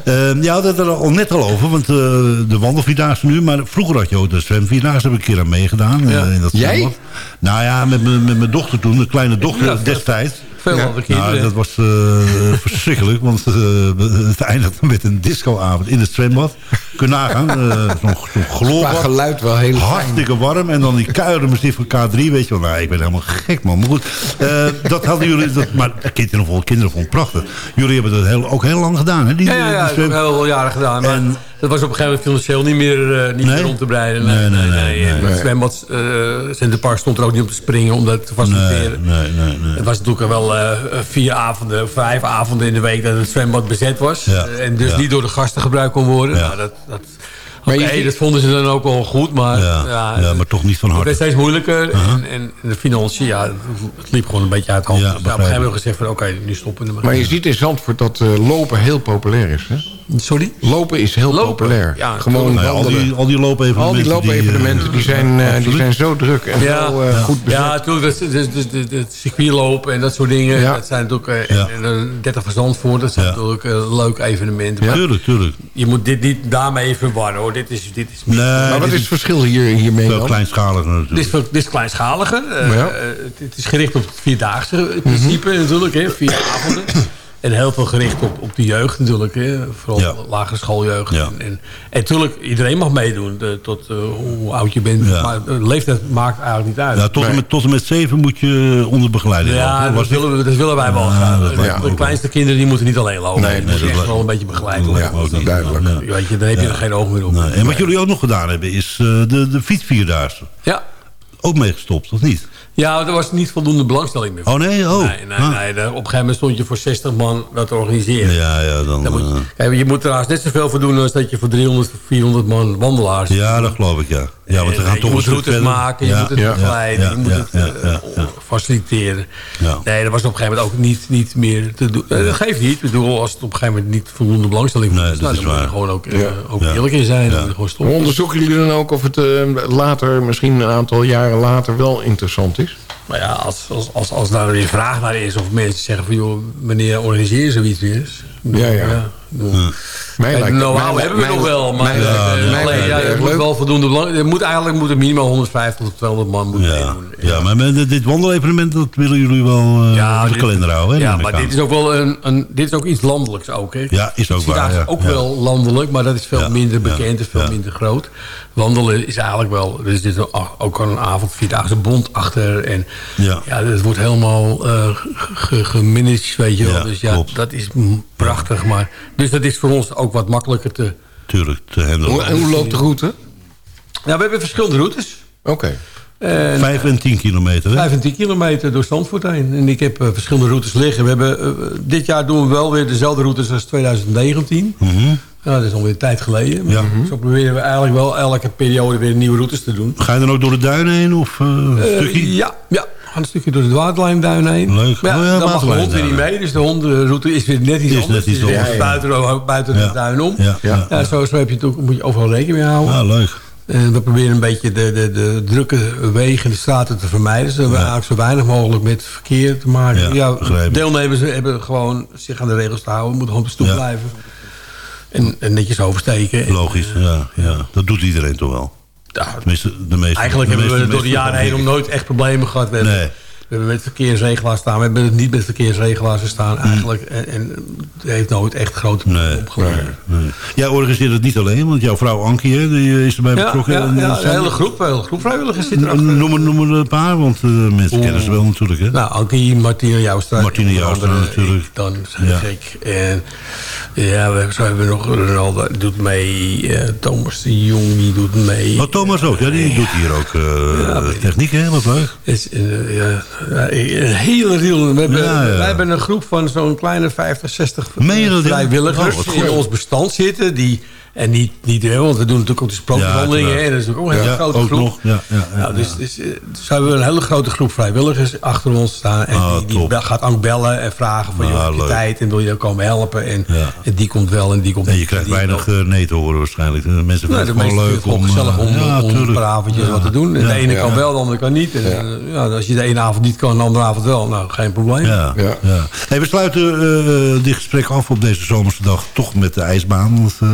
[SPEAKER 11] Eh, je had het er al net al over, want eh, de wandelvierdaagse nu. Maar vroeger had je ook de zwemvierdaagse. Heb ik een keer aan meegedaan.
[SPEAKER 13] Ja.
[SPEAKER 11] in dat
[SPEAKER 10] Jij?
[SPEAKER 11] zwembad. Nou ja, met, mijn- dochter toen, de kleine dochter
[SPEAKER 13] Ja,
[SPEAKER 11] destijds.
[SPEAKER 13] Veel
[SPEAKER 10] Ja.
[SPEAKER 13] andere kinderen.
[SPEAKER 11] Nou, dat was eh, verschrikkelijk, want eh, het eindigde met een discoavond in het zwembad. Kun je nagaan, eh, zo'n
[SPEAKER 10] geluid wel heel fijn.
[SPEAKER 11] Hartstikke warm. En dan die kuilenmuziek van K3, weet je wel. Nou, ik ben helemaal gek, man. Maar goed, eh, dat hadden jullie... Dat, maar kinderen vonden, kinderen vonden het prachtig. Jullie hebben dat heel, ook heel lang gedaan, hè? Die,
[SPEAKER 13] Ja, ja, ja,
[SPEAKER 11] die
[SPEAKER 13] dat heb ik
[SPEAKER 11] zwem-
[SPEAKER 13] heel veel jaren gedaan. Maar
[SPEAKER 11] En-
[SPEAKER 13] dat was op een gegeven moment financieel niet meer, eh, niet meer om te breiden. Nee, nee, nee. Het zwembad, eh Centerpark stond er ook niet op te springen om dat te faciliteren.
[SPEAKER 11] Nee, nee, nee.
[SPEAKER 13] Het was natuurlijk wel eh, vier avonden, vijf avonden in de week dat het zwembad bezet was.
[SPEAKER 11] Ja.
[SPEAKER 13] En dus
[SPEAKER 11] Ja.
[SPEAKER 13] niet door de gasten gebruikt kon worden. Nou, dat, dat, Oké, dat vonden ze dan ook wel goed, maar...
[SPEAKER 11] Ja,
[SPEAKER 13] Ja,
[SPEAKER 11] ja, maar toch niet van
[SPEAKER 13] het
[SPEAKER 11] harte.
[SPEAKER 13] werd steeds moeilijker. en, en de financiën, ja, het liep gewoon een beetje uit de hand.
[SPEAKER 11] Ja,
[SPEAKER 13] dus op een gegeven moment gezegd van, oké, nu stoppen we ermee.
[SPEAKER 10] Maar je ziet in Zandvoort dat eh, lopen heel populair is. Hè?
[SPEAKER 13] Sorry?
[SPEAKER 10] Lopen is heel
[SPEAKER 13] Lopen?
[SPEAKER 10] populair.
[SPEAKER 13] Ja,
[SPEAKER 10] Gewoon
[SPEAKER 11] al die, al die loopevenementen.
[SPEAKER 10] Al die loopevenementen die, zijn, eh, die zijn zo druk en
[SPEAKER 13] Ja,
[SPEAKER 10] zo eh, goed bezet.
[SPEAKER 13] ja natuurlijk. Dat circuitlopen en dat soort dingen.
[SPEAKER 10] Ja.
[SPEAKER 13] Dat zijn natuurlijk... eh,
[SPEAKER 11] Ja.
[SPEAKER 13] en, en, eh, 30 van Zandvoort, dat zijn
[SPEAKER 11] Ja.
[SPEAKER 13] natuurlijk eh, leuke evenementen. Maar
[SPEAKER 11] Tuurlijk, tuurlijk.
[SPEAKER 13] je moet dit niet daarmee verwarren, hoor. Dit is... Dit is
[SPEAKER 11] Nee,
[SPEAKER 10] maar wat
[SPEAKER 11] dit
[SPEAKER 10] is het verschil hier, hiermee
[SPEAKER 11] Veel
[SPEAKER 10] dan?
[SPEAKER 11] kleinschaliger
[SPEAKER 13] Dit is,
[SPEAKER 11] natuurlijk.
[SPEAKER 13] veel- dit is kleinschaliger. Eh,
[SPEAKER 10] Ja.
[SPEAKER 13] eh, het, het is gericht op het vierdaagse principe natuurlijk. Hè, vier avonden. En heel veel gericht op, op de jeugd natuurlijk. Hè, vooral
[SPEAKER 11] Ja.
[SPEAKER 13] lagere schooljeugd.
[SPEAKER 11] Ja.
[SPEAKER 13] En, en, natuurlijk, iedereen mag meedoen. De, tot eh, hoe oud je bent.
[SPEAKER 11] Ja.
[SPEAKER 13] Maar de leeftijd maakt eigenlijk niet uit.
[SPEAKER 11] Ja, tot, en met, tot en met zeven moet je onder begeleiding
[SPEAKER 13] Ja,
[SPEAKER 11] lopen.
[SPEAKER 13] dat willen, we, dat willen wij wel
[SPEAKER 11] Ja,
[SPEAKER 13] graag.
[SPEAKER 11] dat
[SPEAKER 13] De- de
[SPEAKER 11] ook
[SPEAKER 13] kleinste kinderen die moeten niet alleen lopen.
[SPEAKER 10] Nee,
[SPEAKER 13] die moeten echt wel een beetje begeleid
[SPEAKER 11] dat
[SPEAKER 13] worden.
[SPEAKER 11] ook
[SPEAKER 10] duidelijk.
[SPEAKER 11] Ja.
[SPEAKER 13] Weet je, dan heb je er geen oog meer op.
[SPEAKER 11] Nee. En wat jullie ook nog gedaan hebben is eh, de, de fietsvierdaagse.
[SPEAKER 13] Ja.
[SPEAKER 11] Ook meegestopt, of niet?
[SPEAKER 13] Ja, er was niet voldoende belangstelling meer. voor.
[SPEAKER 11] Oh nee? Oh.
[SPEAKER 13] Nee, nee,
[SPEAKER 11] Ah.
[SPEAKER 13] nee. Op een gegeven moment stond je voor 60 man dat te organiseren.
[SPEAKER 11] Ja, ja, dan...
[SPEAKER 13] Dan moet je,
[SPEAKER 11] eh,
[SPEAKER 13] kijk, je moet trouwens net zoveel voor doen als dat je voor 300, 400 man wandelaars...
[SPEAKER 11] ja, dat geloof ik, ja. Ja, want
[SPEAKER 13] En,
[SPEAKER 11] gaan toch
[SPEAKER 13] je
[SPEAKER 11] een
[SPEAKER 13] moet
[SPEAKER 11] stuk
[SPEAKER 13] routes
[SPEAKER 11] verder.
[SPEAKER 13] maken, je
[SPEAKER 11] Ja,
[SPEAKER 13] moet het
[SPEAKER 11] ja,
[SPEAKER 13] begeleiden,
[SPEAKER 11] ja,
[SPEAKER 13] je moet
[SPEAKER 11] ja,
[SPEAKER 13] het
[SPEAKER 11] ja,
[SPEAKER 13] eh, faciliteren.
[SPEAKER 11] Ja.
[SPEAKER 13] Nee, dat was op een gegeven moment ook niet, niet meer te doen. Eh, dat geeft niet. Ik bedoel, als het op een gegeven moment niet voldoende belangstelling voor
[SPEAKER 11] Nee,
[SPEAKER 13] is...
[SPEAKER 11] dat
[SPEAKER 13] nou,
[SPEAKER 11] is
[SPEAKER 13] dan moet je
[SPEAKER 11] waar.
[SPEAKER 13] gewoon ook, eh, ook
[SPEAKER 11] Ja.
[SPEAKER 13] eerlijk in zijn. Gewoon stoppen.
[SPEAKER 10] Onderzoeken jullie dan ook of het eh, later, misschien een aantal jaren later, wel interessant is?
[SPEAKER 13] Maar ja, als, als, als, als daar weer vraag naar is... of mensen zeggen van... joh, meneer, organiseer zoiets weer.
[SPEAKER 10] Ja, ja. Mij
[SPEAKER 13] Kijk,
[SPEAKER 10] lijkt- mij-
[SPEAKER 13] hebben we nog wel, maar eh, ja,
[SPEAKER 10] het
[SPEAKER 13] moet wel voldoende moet eigenlijk moet er minimaal 150 tot 200 man moeten
[SPEAKER 11] Ja,
[SPEAKER 13] meedoen.
[SPEAKER 11] ja, maar met dit wandelevenement, dat willen jullie wel
[SPEAKER 13] Ja,
[SPEAKER 11] op de
[SPEAKER 13] dit-
[SPEAKER 11] kalender houden. hè,
[SPEAKER 13] Ja, maar dit is ook wel een, een, dit is ook iets landelijks ook. Hè.
[SPEAKER 11] Ja, is ook
[SPEAKER 13] Ik zie
[SPEAKER 11] waar, ja.
[SPEAKER 13] ook
[SPEAKER 11] Ja.
[SPEAKER 13] wel landelijk, maar dat is veel
[SPEAKER 11] Ja,
[SPEAKER 13] minder
[SPEAKER 11] ja,
[SPEAKER 13] bekend en veel
[SPEAKER 11] ja.
[SPEAKER 13] minder groot. Wandelen is eigenlijk wel, er zit een- ook al een avond, vierdaagse bond achter. En
[SPEAKER 11] Ja.
[SPEAKER 13] ja, het wordt helemaal eh, gemanaged, weet je wel.
[SPEAKER 11] Ja,
[SPEAKER 13] dus ja,
[SPEAKER 11] klopt.
[SPEAKER 13] dat is mm, prachtig. Maar, dus dat is voor ons ook wat makkelijker te...
[SPEAKER 11] Tuurlijk, te handelen.
[SPEAKER 10] Hoe, en hoe loopt de route?
[SPEAKER 13] Nou, we hebben verschillende routes.
[SPEAKER 10] Oké.
[SPEAKER 13] En
[SPEAKER 11] Vijf en tien kilometer, hè?
[SPEAKER 13] 5 en 10 kilometer door Zandvoort heen. En ik heb eh, verschillende routes liggen. We hebben, eh, dit jaar doen we wel weer dezelfde routes als 2019.
[SPEAKER 11] Mhm.
[SPEAKER 13] Ja, dat is alweer een tijd geleden.
[SPEAKER 11] Ja.
[SPEAKER 13] Zo proberen we eigenlijk wel elke periode weer nieuwe routes te doen.
[SPEAKER 11] Ga je dan ook door de duinen heen? Of eh, een
[SPEAKER 13] Eh,
[SPEAKER 11] stukje?
[SPEAKER 13] ja, ja, we gaan een stukje door de waterlijnduin heen.
[SPEAKER 11] Leuk.
[SPEAKER 13] Maar
[SPEAKER 11] Oh ja,
[SPEAKER 13] dan mag de hond weer niet
[SPEAKER 11] ja.
[SPEAKER 13] mee. Dus de hondenroute is weer net iets
[SPEAKER 11] Is
[SPEAKER 13] anders.
[SPEAKER 11] net iets Ja,
[SPEAKER 13] buiten, buiten
[SPEAKER 11] Ja.
[SPEAKER 13] de duin om.
[SPEAKER 11] Ja,
[SPEAKER 10] Ja.
[SPEAKER 11] ja.
[SPEAKER 13] Ja, zo, zo heb je het ook, moet je overal rekening mee houden.
[SPEAKER 11] Ah, leuk.
[SPEAKER 13] En we proberen een beetje de, de, de drukke wegen, de straten te vermijden. Zodat we eigenlijk zo weinig mogelijk met verkeer te maken.
[SPEAKER 11] Ja,
[SPEAKER 13] Ja, deelnemers hebben gewoon zich aan de regels te houden. moeten gewoon op de stoep
[SPEAKER 11] Ja.
[SPEAKER 13] blijven. En, en netjes oversteken. En,
[SPEAKER 11] Logisch, ja, ja. Dat doet iedereen toch wel?
[SPEAKER 13] ja,
[SPEAKER 11] Tenminste, de meeste.
[SPEAKER 13] eigenlijk
[SPEAKER 11] de
[SPEAKER 13] hebben we
[SPEAKER 11] meeste-
[SPEAKER 13] door de
[SPEAKER 11] meeste
[SPEAKER 13] jaren heen nog nooit echt problemen gehad. Hebben,
[SPEAKER 11] Nee.
[SPEAKER 13] We hebben met verkeersregelaars staan. We hebben het niet met verkeersregelaars gestaan eigenlijk. En, en het heeft nooit echt grote
[SPEAKER 11] Nee,
[SPEAKER 13] opgeleverd.
[SPEAKER 11] nee. Jij organiseert het niet alleen, want jouw vrouw Ankie die eh, is erbij
[SPEAKER 13] Ja,
[SPEAKER 11] betrokken.
[SPEAKER 13] ja,
[SPEAKER 11] En,
[SPEAKER 13] ja,
[SPEAKER 11] eh,
[SPEAKER 13] een
[SPEAKER 11] zijn-
[SPEAKER 13] hele groep, een hele groep vrijwilligers zit erachter.
[SPEAKER 11] Noem er, noem er een paar, want eh, mensen kennen ze wel natuurlijk. Hè?
[SPEAKER 13] Nou, Ankie, Martine Joustra.
[SPEAKER 11] Martine Joustra natuurlijk.
[SPEAKER 13] Dan zeg
[SPEAKER 11] Ja.
[SPEAKER 13] ik. En ja, we hebben, zo hebben we nog Ronaldo doet mee. eh, Thomas de Jong die doet mee.
[SPEAKER 11] Oh, Thomas ook, ja, die doet hier ook eh, techniek, hè? Wat leuk.
[SPEAKER 13] Is, eh, ja, een hele riel. We hebben,
[SPEAKER 11] Ja, ja.
[SPEAKER 13] wij hebben een groep van zo'n kleine 50, 60
[SPEAKER 11] Meen je dat, ja?
[SPEAKER 13] vrijwilligers
[SPEAKER 11] Oh, wat
[SPEAKER 13] in ons bestand zitten. Die, en niet, niet hè, want we doen natuurlijk ook de sprookjeswandelingen.
[SPEAKER 11] Ja,
[SPEAKER 13] hè, en dat is ook een hele
[SPEAKER 11] Ja,
[SPEAKER 13] grote
[SPEAKER 11] ook
[SPEAKER 13] groep.
[SPEAKER 11] nog. Ja, ja, ja,
[SPEAKER 13] Nou, dus, dus, eh, dus hebben we een hele grote groep vrijwilligers achter ons staan. En
[SPEAKER 11] Ah,
[SPEAKER 13] die, die gaat ook bellen en vragen van
[SPEAKER 11] Ah,
[SPEAKER 13] je tijd en wil je ook komen helpen. En,
[SPEAKER 11] Ja.
[SPEAKER 13] en die komt wel en die komt
[SPEAKER 11] En je krijgt weinig eh, nee te horen waarschijnlijk. De mensen
[SPEAKER 13] Nou,
[SPEAKER 11] vinden
[SPEAKER 13] de
[SPEAKER 11] het gewoon leuk
[SPEAKER 13] vinden
[SPEAKER 11] om...
[SPEAKER 13] gezellig om,
[SPEAKER 11] eh, ja,
[SPEAKER 13] om
[SPEAKER 11] tuurlijk.
[SPEAKER 13] een paar avondjes
[SPEAKER 11] Ja.
[SPEAKER 13] wat te doen. En
[SPEAKER 11] Ja.
[SPEAKER 13] de ene
[SPEAKER 10] Ja.
[SPEAKER 13] kan wel, de andere kan niet. En, eh, ja, als je de ene avond niet kan, de andere avond wel. Nou, geen probleem.
[SPEAKER 11] Ja,
[SPEAKER 10] Ja.
[SPEAKER 11] ja. Hey, we sluiten eh, dit gesprek af op deze zomerse dag toch met de ijsbaan. Want, eh,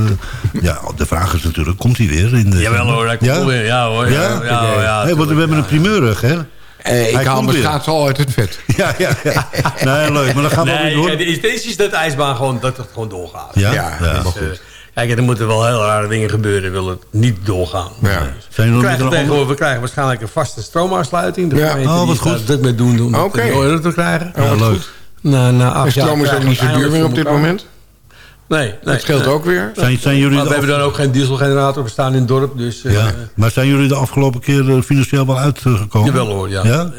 [SPEAKER 11] ja, de vraag is natuurlijk, komt hij weer? In de,
[SPEAKER 13] Jawel hoor, dat komt wel weer. Ja hoor. Ja, ja, ja, ja,
[SPEAKER 11] Hey, want we hebben een primeurig, hè?
[SPEAKER 10] Eh, ik
[SPEAKER 11] Hij
[SPEAKER 10] haal
[SPEAKER 11] komt
[SPEAKER 10] mijn
[SPEAKER 11] weer.
[SPEAKER 10] schaatsen al uit het vet.
[SPEAKER 11] Ja, ja, ja. Nee, leuk, maar dan gaan we
[SPEAKER 13] Nee,
[SPEAKER 11] weer door.
[SPEAKER 13] kijk, de intentie is dat de ijsbaan gewoon, dat het gewoon doorgaat.
[SPEAKER 11] Ja,
[SPEAKER 10] Ja,
[SPEAKER 11] ja.
[SPEAKER 10] helemaal
[SPEAKER 13] Dus,
[SPEAKER 10] goed.
[SPEAKER 13] eh, Kijk, er moeten wel heel rare dingen gebeuren, wil het niet doorgaan.
[SPEAKER 10] Ja.
[SPEAKER 11] Zijn
[SPEAKER 13] We krijgen, tegenwoordig, we krijgen waarschijnlijk een vaste stroomaansluiting. De
[SPEAKER 10] Ja.
[SPEAKER 11] Oh, wat
[SPEAKER 13] is
[SPEAKER 11] goed.
[SPEAKER 13] druk mee doen om
[SPEAKER 10] Oké.
[SPEAKER 13] het in orde te krijgen.
[SPEAKER 11] Ja, leuk.
[SPEAKER 13] Na, na acht
[SPEAKER 10] En stroom
[SPEAKER 13] jaar
[SPEAKER 10] is ook niet zo duur meer op dit moment.
[SPEAKER 13] Nee, nee.
[SPEAKER 10] Dat scheelt
[SPEAKER 13] nee.
[SPEAKER 10] ook weer.
[SPEAKER 14] Zijn, zijn jullie
[SPEAKER 13] Maar we hebben dan ook geen dieselgenerator. We staan in het dorp, dus... eh,
[SPEAKER 14] ja. Maar zijn jullie de afgelopen keer eh, financieel wel uitgekomen?
[SPEAKER 13] Jawel hoor, ja.
[SPEAKER 14] Ja?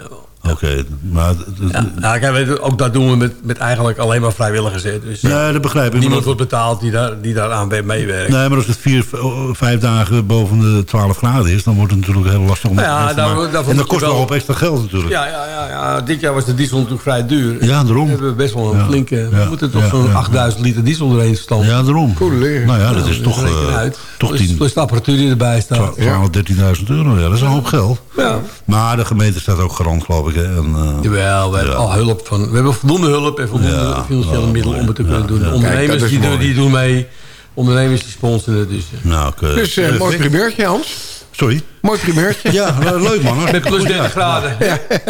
[SPEAKER 14] Oké, maar...
[SPEAKER 13] Ja, nou, kijk, ook dat doen we met, met eigenlijk alleen maar vrijwilligers. hè. Dus,
[SPEAKER 14] Nee, dat begrijp ik.
[SPEAKER 13] Niemand wordt betaald die daar, die daar aan meewerkt.
[SPEAKER 14] Nee, maar als het vier, v- vijf dagen boven de 12 graden is... dan wordt het natuurlijk heel lastig om
[SPEAKER 13] Nou ja, daar- daarvoor
[SPEAKER 14] En dat kost wel op extra geld natuurlijk.
[SPEAKER 13] Ja, ja, ja, ja, dit jaar was de diesel natuurlijk vrij duur.
[SPEAKER 14] Ja, daarom.
[SPEAKER 13] We hebben best wel een
[SPEAKER 14] Ja,
[SPEAKER 13] flinke...
[SPEAKER 14] ja,
[SPEAKER 13] we moeten toch
[SPEAKER 14] ja,
[SPEAKER 13] zo'n
[SPEAKER 14] ja,
[SPEAKER 13] 8000 liter diesel erheen stampen.
[SPEAKER 14] Ja, daarom.
[SPEAKER 10] Cool,
[SPEAKER 14] Nou ja, dat is
[SPEAKER 13] dus
[SPEAKER 14] toch, eh,
[SPEAKER 13] uit.
[SPEAKER 14] toch
[SPEAKER 13] plus,
[SPEAKER 14] 10,
[SPEAKER 13] plus de apparatuur die erbij staat.
[SPEAKER 14] 12, 13.000 euro. Ja, dat is een hoop geld.
[SPEAKER 13] Ja.
[SPEAKER 14] Maar de gemeente staat ook garant, geloof ik. Hè? En, eh,
[SPEAKER 13] Jawel, we hebben al hulp van. We hebben voldoende hulp en voldoende
[SPEAKER 14] Ja,
[SPEAKER 13] financiële middelen om het te kunnen doen.
[SPEAKER 14] Ja,
[SPEAKER 13] De
[SPEAKER 14] ja.
[SPEAKER 13] ondernemers
[SPEAKER 10] Kijk,
[SPEAKER 13] die, doen, die doen mee. Ondernemers die sponsoren. Dus, eh.
[SPEAKER 14] nou, oké.
[SPEAKER 10] Dus eh, mooi primeurtje, Hans.
[SPEAKER 14] Sorry?
[SPEAKER 10] Mooi primeurtje.
[SPEAKER 14] Ja, le- leuk man.
[SPEAKER 13] met plus
[SPEAKER 14] Goed,
[SPEAKER 13] 30
[SPEAKER 14] ja.
[SPEAKER 13] graden.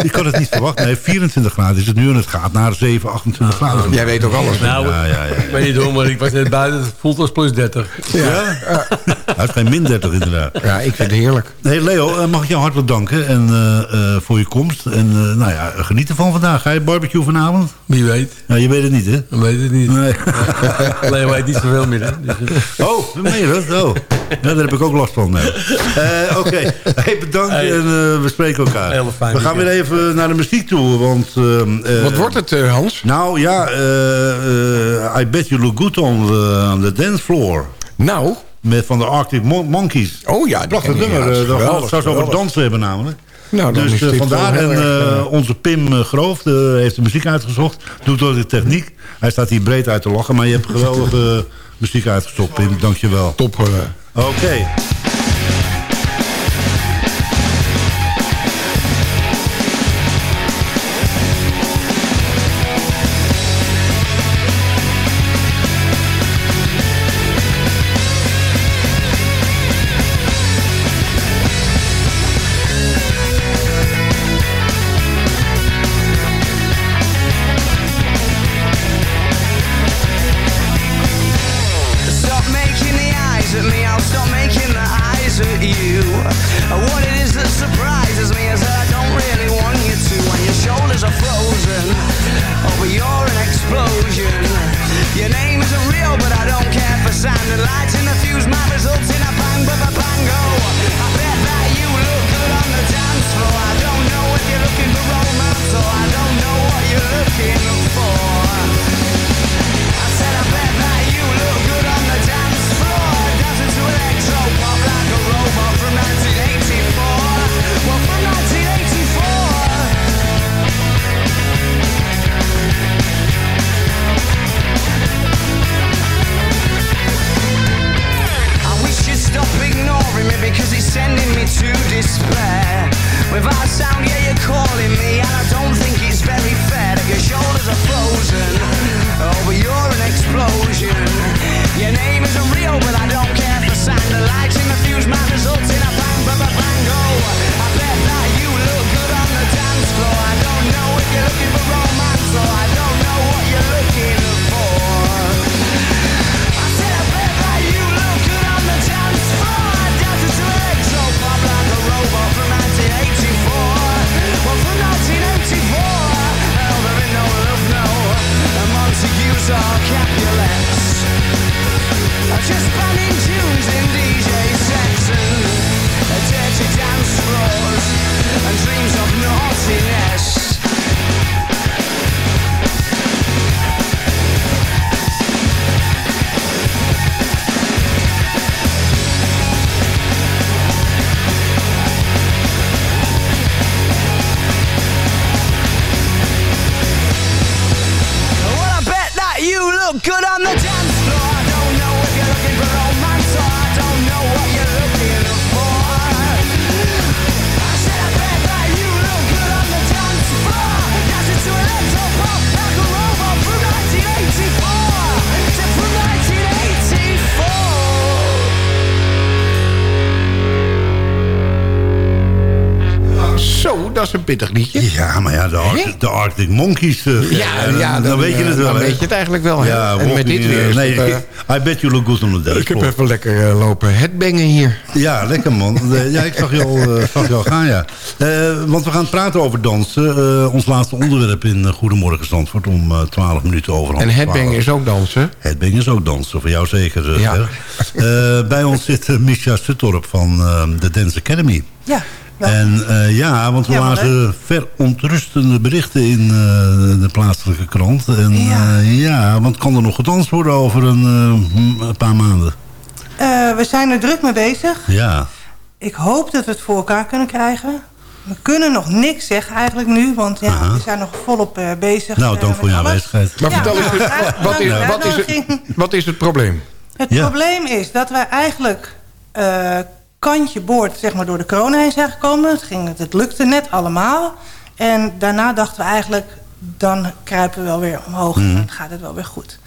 [SPEAKER 14] Ik kan het niet verwachten. Nee, 24 graden is het nu en het gaat naar 7, 28 graden.
[SPEAKER 10] Jij weet ook alles.
[SPEAKER 13] Nou,
[SPEAKER 14] Ja, ja, ja.
[SPEAKER 13] ik weet niet hoe, maar ik was net buiten. Het voelt als plus 30.
[SPEAKER 14] Ja? Hij is geen min 30 inderdaad.
[SPEAKER 10] Ja, ik vind het heerlijk.
[SPEAKER 14] Hey Leo, eh, mag ik jou hartelijk danken en, eh, eh, voor je komst. En eh, nou ja, geniet ervan vandaag. Ga je barbecue vanavond?
[SPEAKER 13] Wie weet.
[SPEAKER 14] Ja, je weet het niet, hè?
[SPEAKER 13] Ik weet het niet.
[SPEAKER 14] Nee.
[SPEAKER 13] Leo weet niet zoveel meer. Hè? Dus, eh,
[SPEAKER 14] Oh, meen je dat? Oh. Ja, daar heb ik ook last van. nee. Eh, Oké, hey, bedankt
[SPEAKER 13] Hey.
[SPEAKER 14] en eh, we spreken elkaar.
[SPEAKER 13] Hele fijn
[SPEAKER 14] we gaan weer even naar de muziek toe, want... eh, eh,
[SPEAKER 10] Wat wordt het, eh, Hans?
[SPEAKER 14] Nou ja, I bet you look good on the, on the dance floor.
[SPEAKER 10] Nou,
[SPEAKER 14] Met van de Arctic Mon- Monkeys.
[SPEAKER 10] oh ja. die
[SPEAKER 14] Prachtig nummer.
[SPEAKER 10] ja, dat
[SPEAKER 14] gaan straks over dansen hebben namelijk.
[SPEAKER 10] Nou, dan
[SPEAKER 14] dus vandaar. En onze Pim Groof de, heeft de muziek uitgezocht. Doet door de techniek. Hij staat hier breed uit te lachen. Maar je hebt geweldige muziek uitgezocht, Pim. Dank je wel.
[SPEAKER 10] Top. eh,
[SPEAKER 14] Oké.
[SPEAKER 10] Pittig liedje.
[SPEAKER 11] Ja, maar ja, de, Arctic, de Arctic Monkeys. eh,
[SPEAKER 10] Ja,
[SPEAKER 11] eh,
[SPEAKER 10] ja,
[SPEAKER 11] dan,
[SPEAKER 10] dan,
[SPEAKER 11] weet je het
[SPEAKER 10] eh,
[SPEAKER 11] wel.
[SPEAKER 10] dan weet je het eigenlijk wel, hè?
[SPEAKER 11] Ja,
[SPEAKER 10] En met dit weer
[SPEAKER 11] eh, nee,
[SPEAKER 10] het,
[SPEAKER 11] ik- I bet you look good on the dance
[SPEAKER 10] Ik heb even lekker eh, lopen headbangen hier.
[SPEAKER 11] Ja, lekker man. Eh, Ja, ik zag je al, eh, zag je al gaan, ja. Eh, want we gaan praten over dansen. Eh, ons laatste onderwerp in eh, Goedemorgen Zandvoort om eh, 12 minuten over
[SPEAKER 10] En headbangen
[SPEAKER 11] 12.
[SPEAKER 10] is ook dansen.
[SPEAKER 11] Headbang is ook dansen, voor jou zeker. eh,
[SPEAKER 10] Ja.
[SPEAKER 11] Eh, bij ons zit uh, Misha Suttorp van eh, de Dance Academy.
[SPEAKER 15] Ja.
[SPEAKER 11] En eh, ja, want we
[SPEAKER 15] Ja,
[SPEAKER 11] lazen verontrustende berichten in eh, de plaatselijke krant. En ja. ja, want kan er nog gedanst worden over een, eh, een paar maanden?
[SPEAKER 15] Eh, we zijn er druk mee bezig.
[SPEAKER 11] Ja.
[SPEAKER 15] Ik hoop dat we het voor elkaar kunnen krijgen. We kunnen nog niks zeggen eigenlijk nu, want ja,
[SPEAKER 11] Aha.
[SPEAKER 15] we zijn nog volop eh, bezig.
[SPEAKER 11] Nou,
[SPEAKER 15] eh,
[SPEAKER 11] dank voor je aanwezigheid.
[SPEAKER 10] Maar
[SPEAKER 15] Ja,
[SPEAKER 10] vertel eens,
[SPEAKER 15] nou,
[SPEAKER 10] wat, wat, is, wat, is het, wat is het probleem?
[SPEAKER 15] Het
[SPEAKER 11] Ja.
[SPEAKER 15] probleem is dat wij eigenlijk eh, kantje boord zeg maar, door de corona heen zijn gekomen. Het, ging, het lukte net allemaal. En daarna dachten we eigenlijk, dan kruipen we wel weer omhoog. En dan gaat het wel weer goed.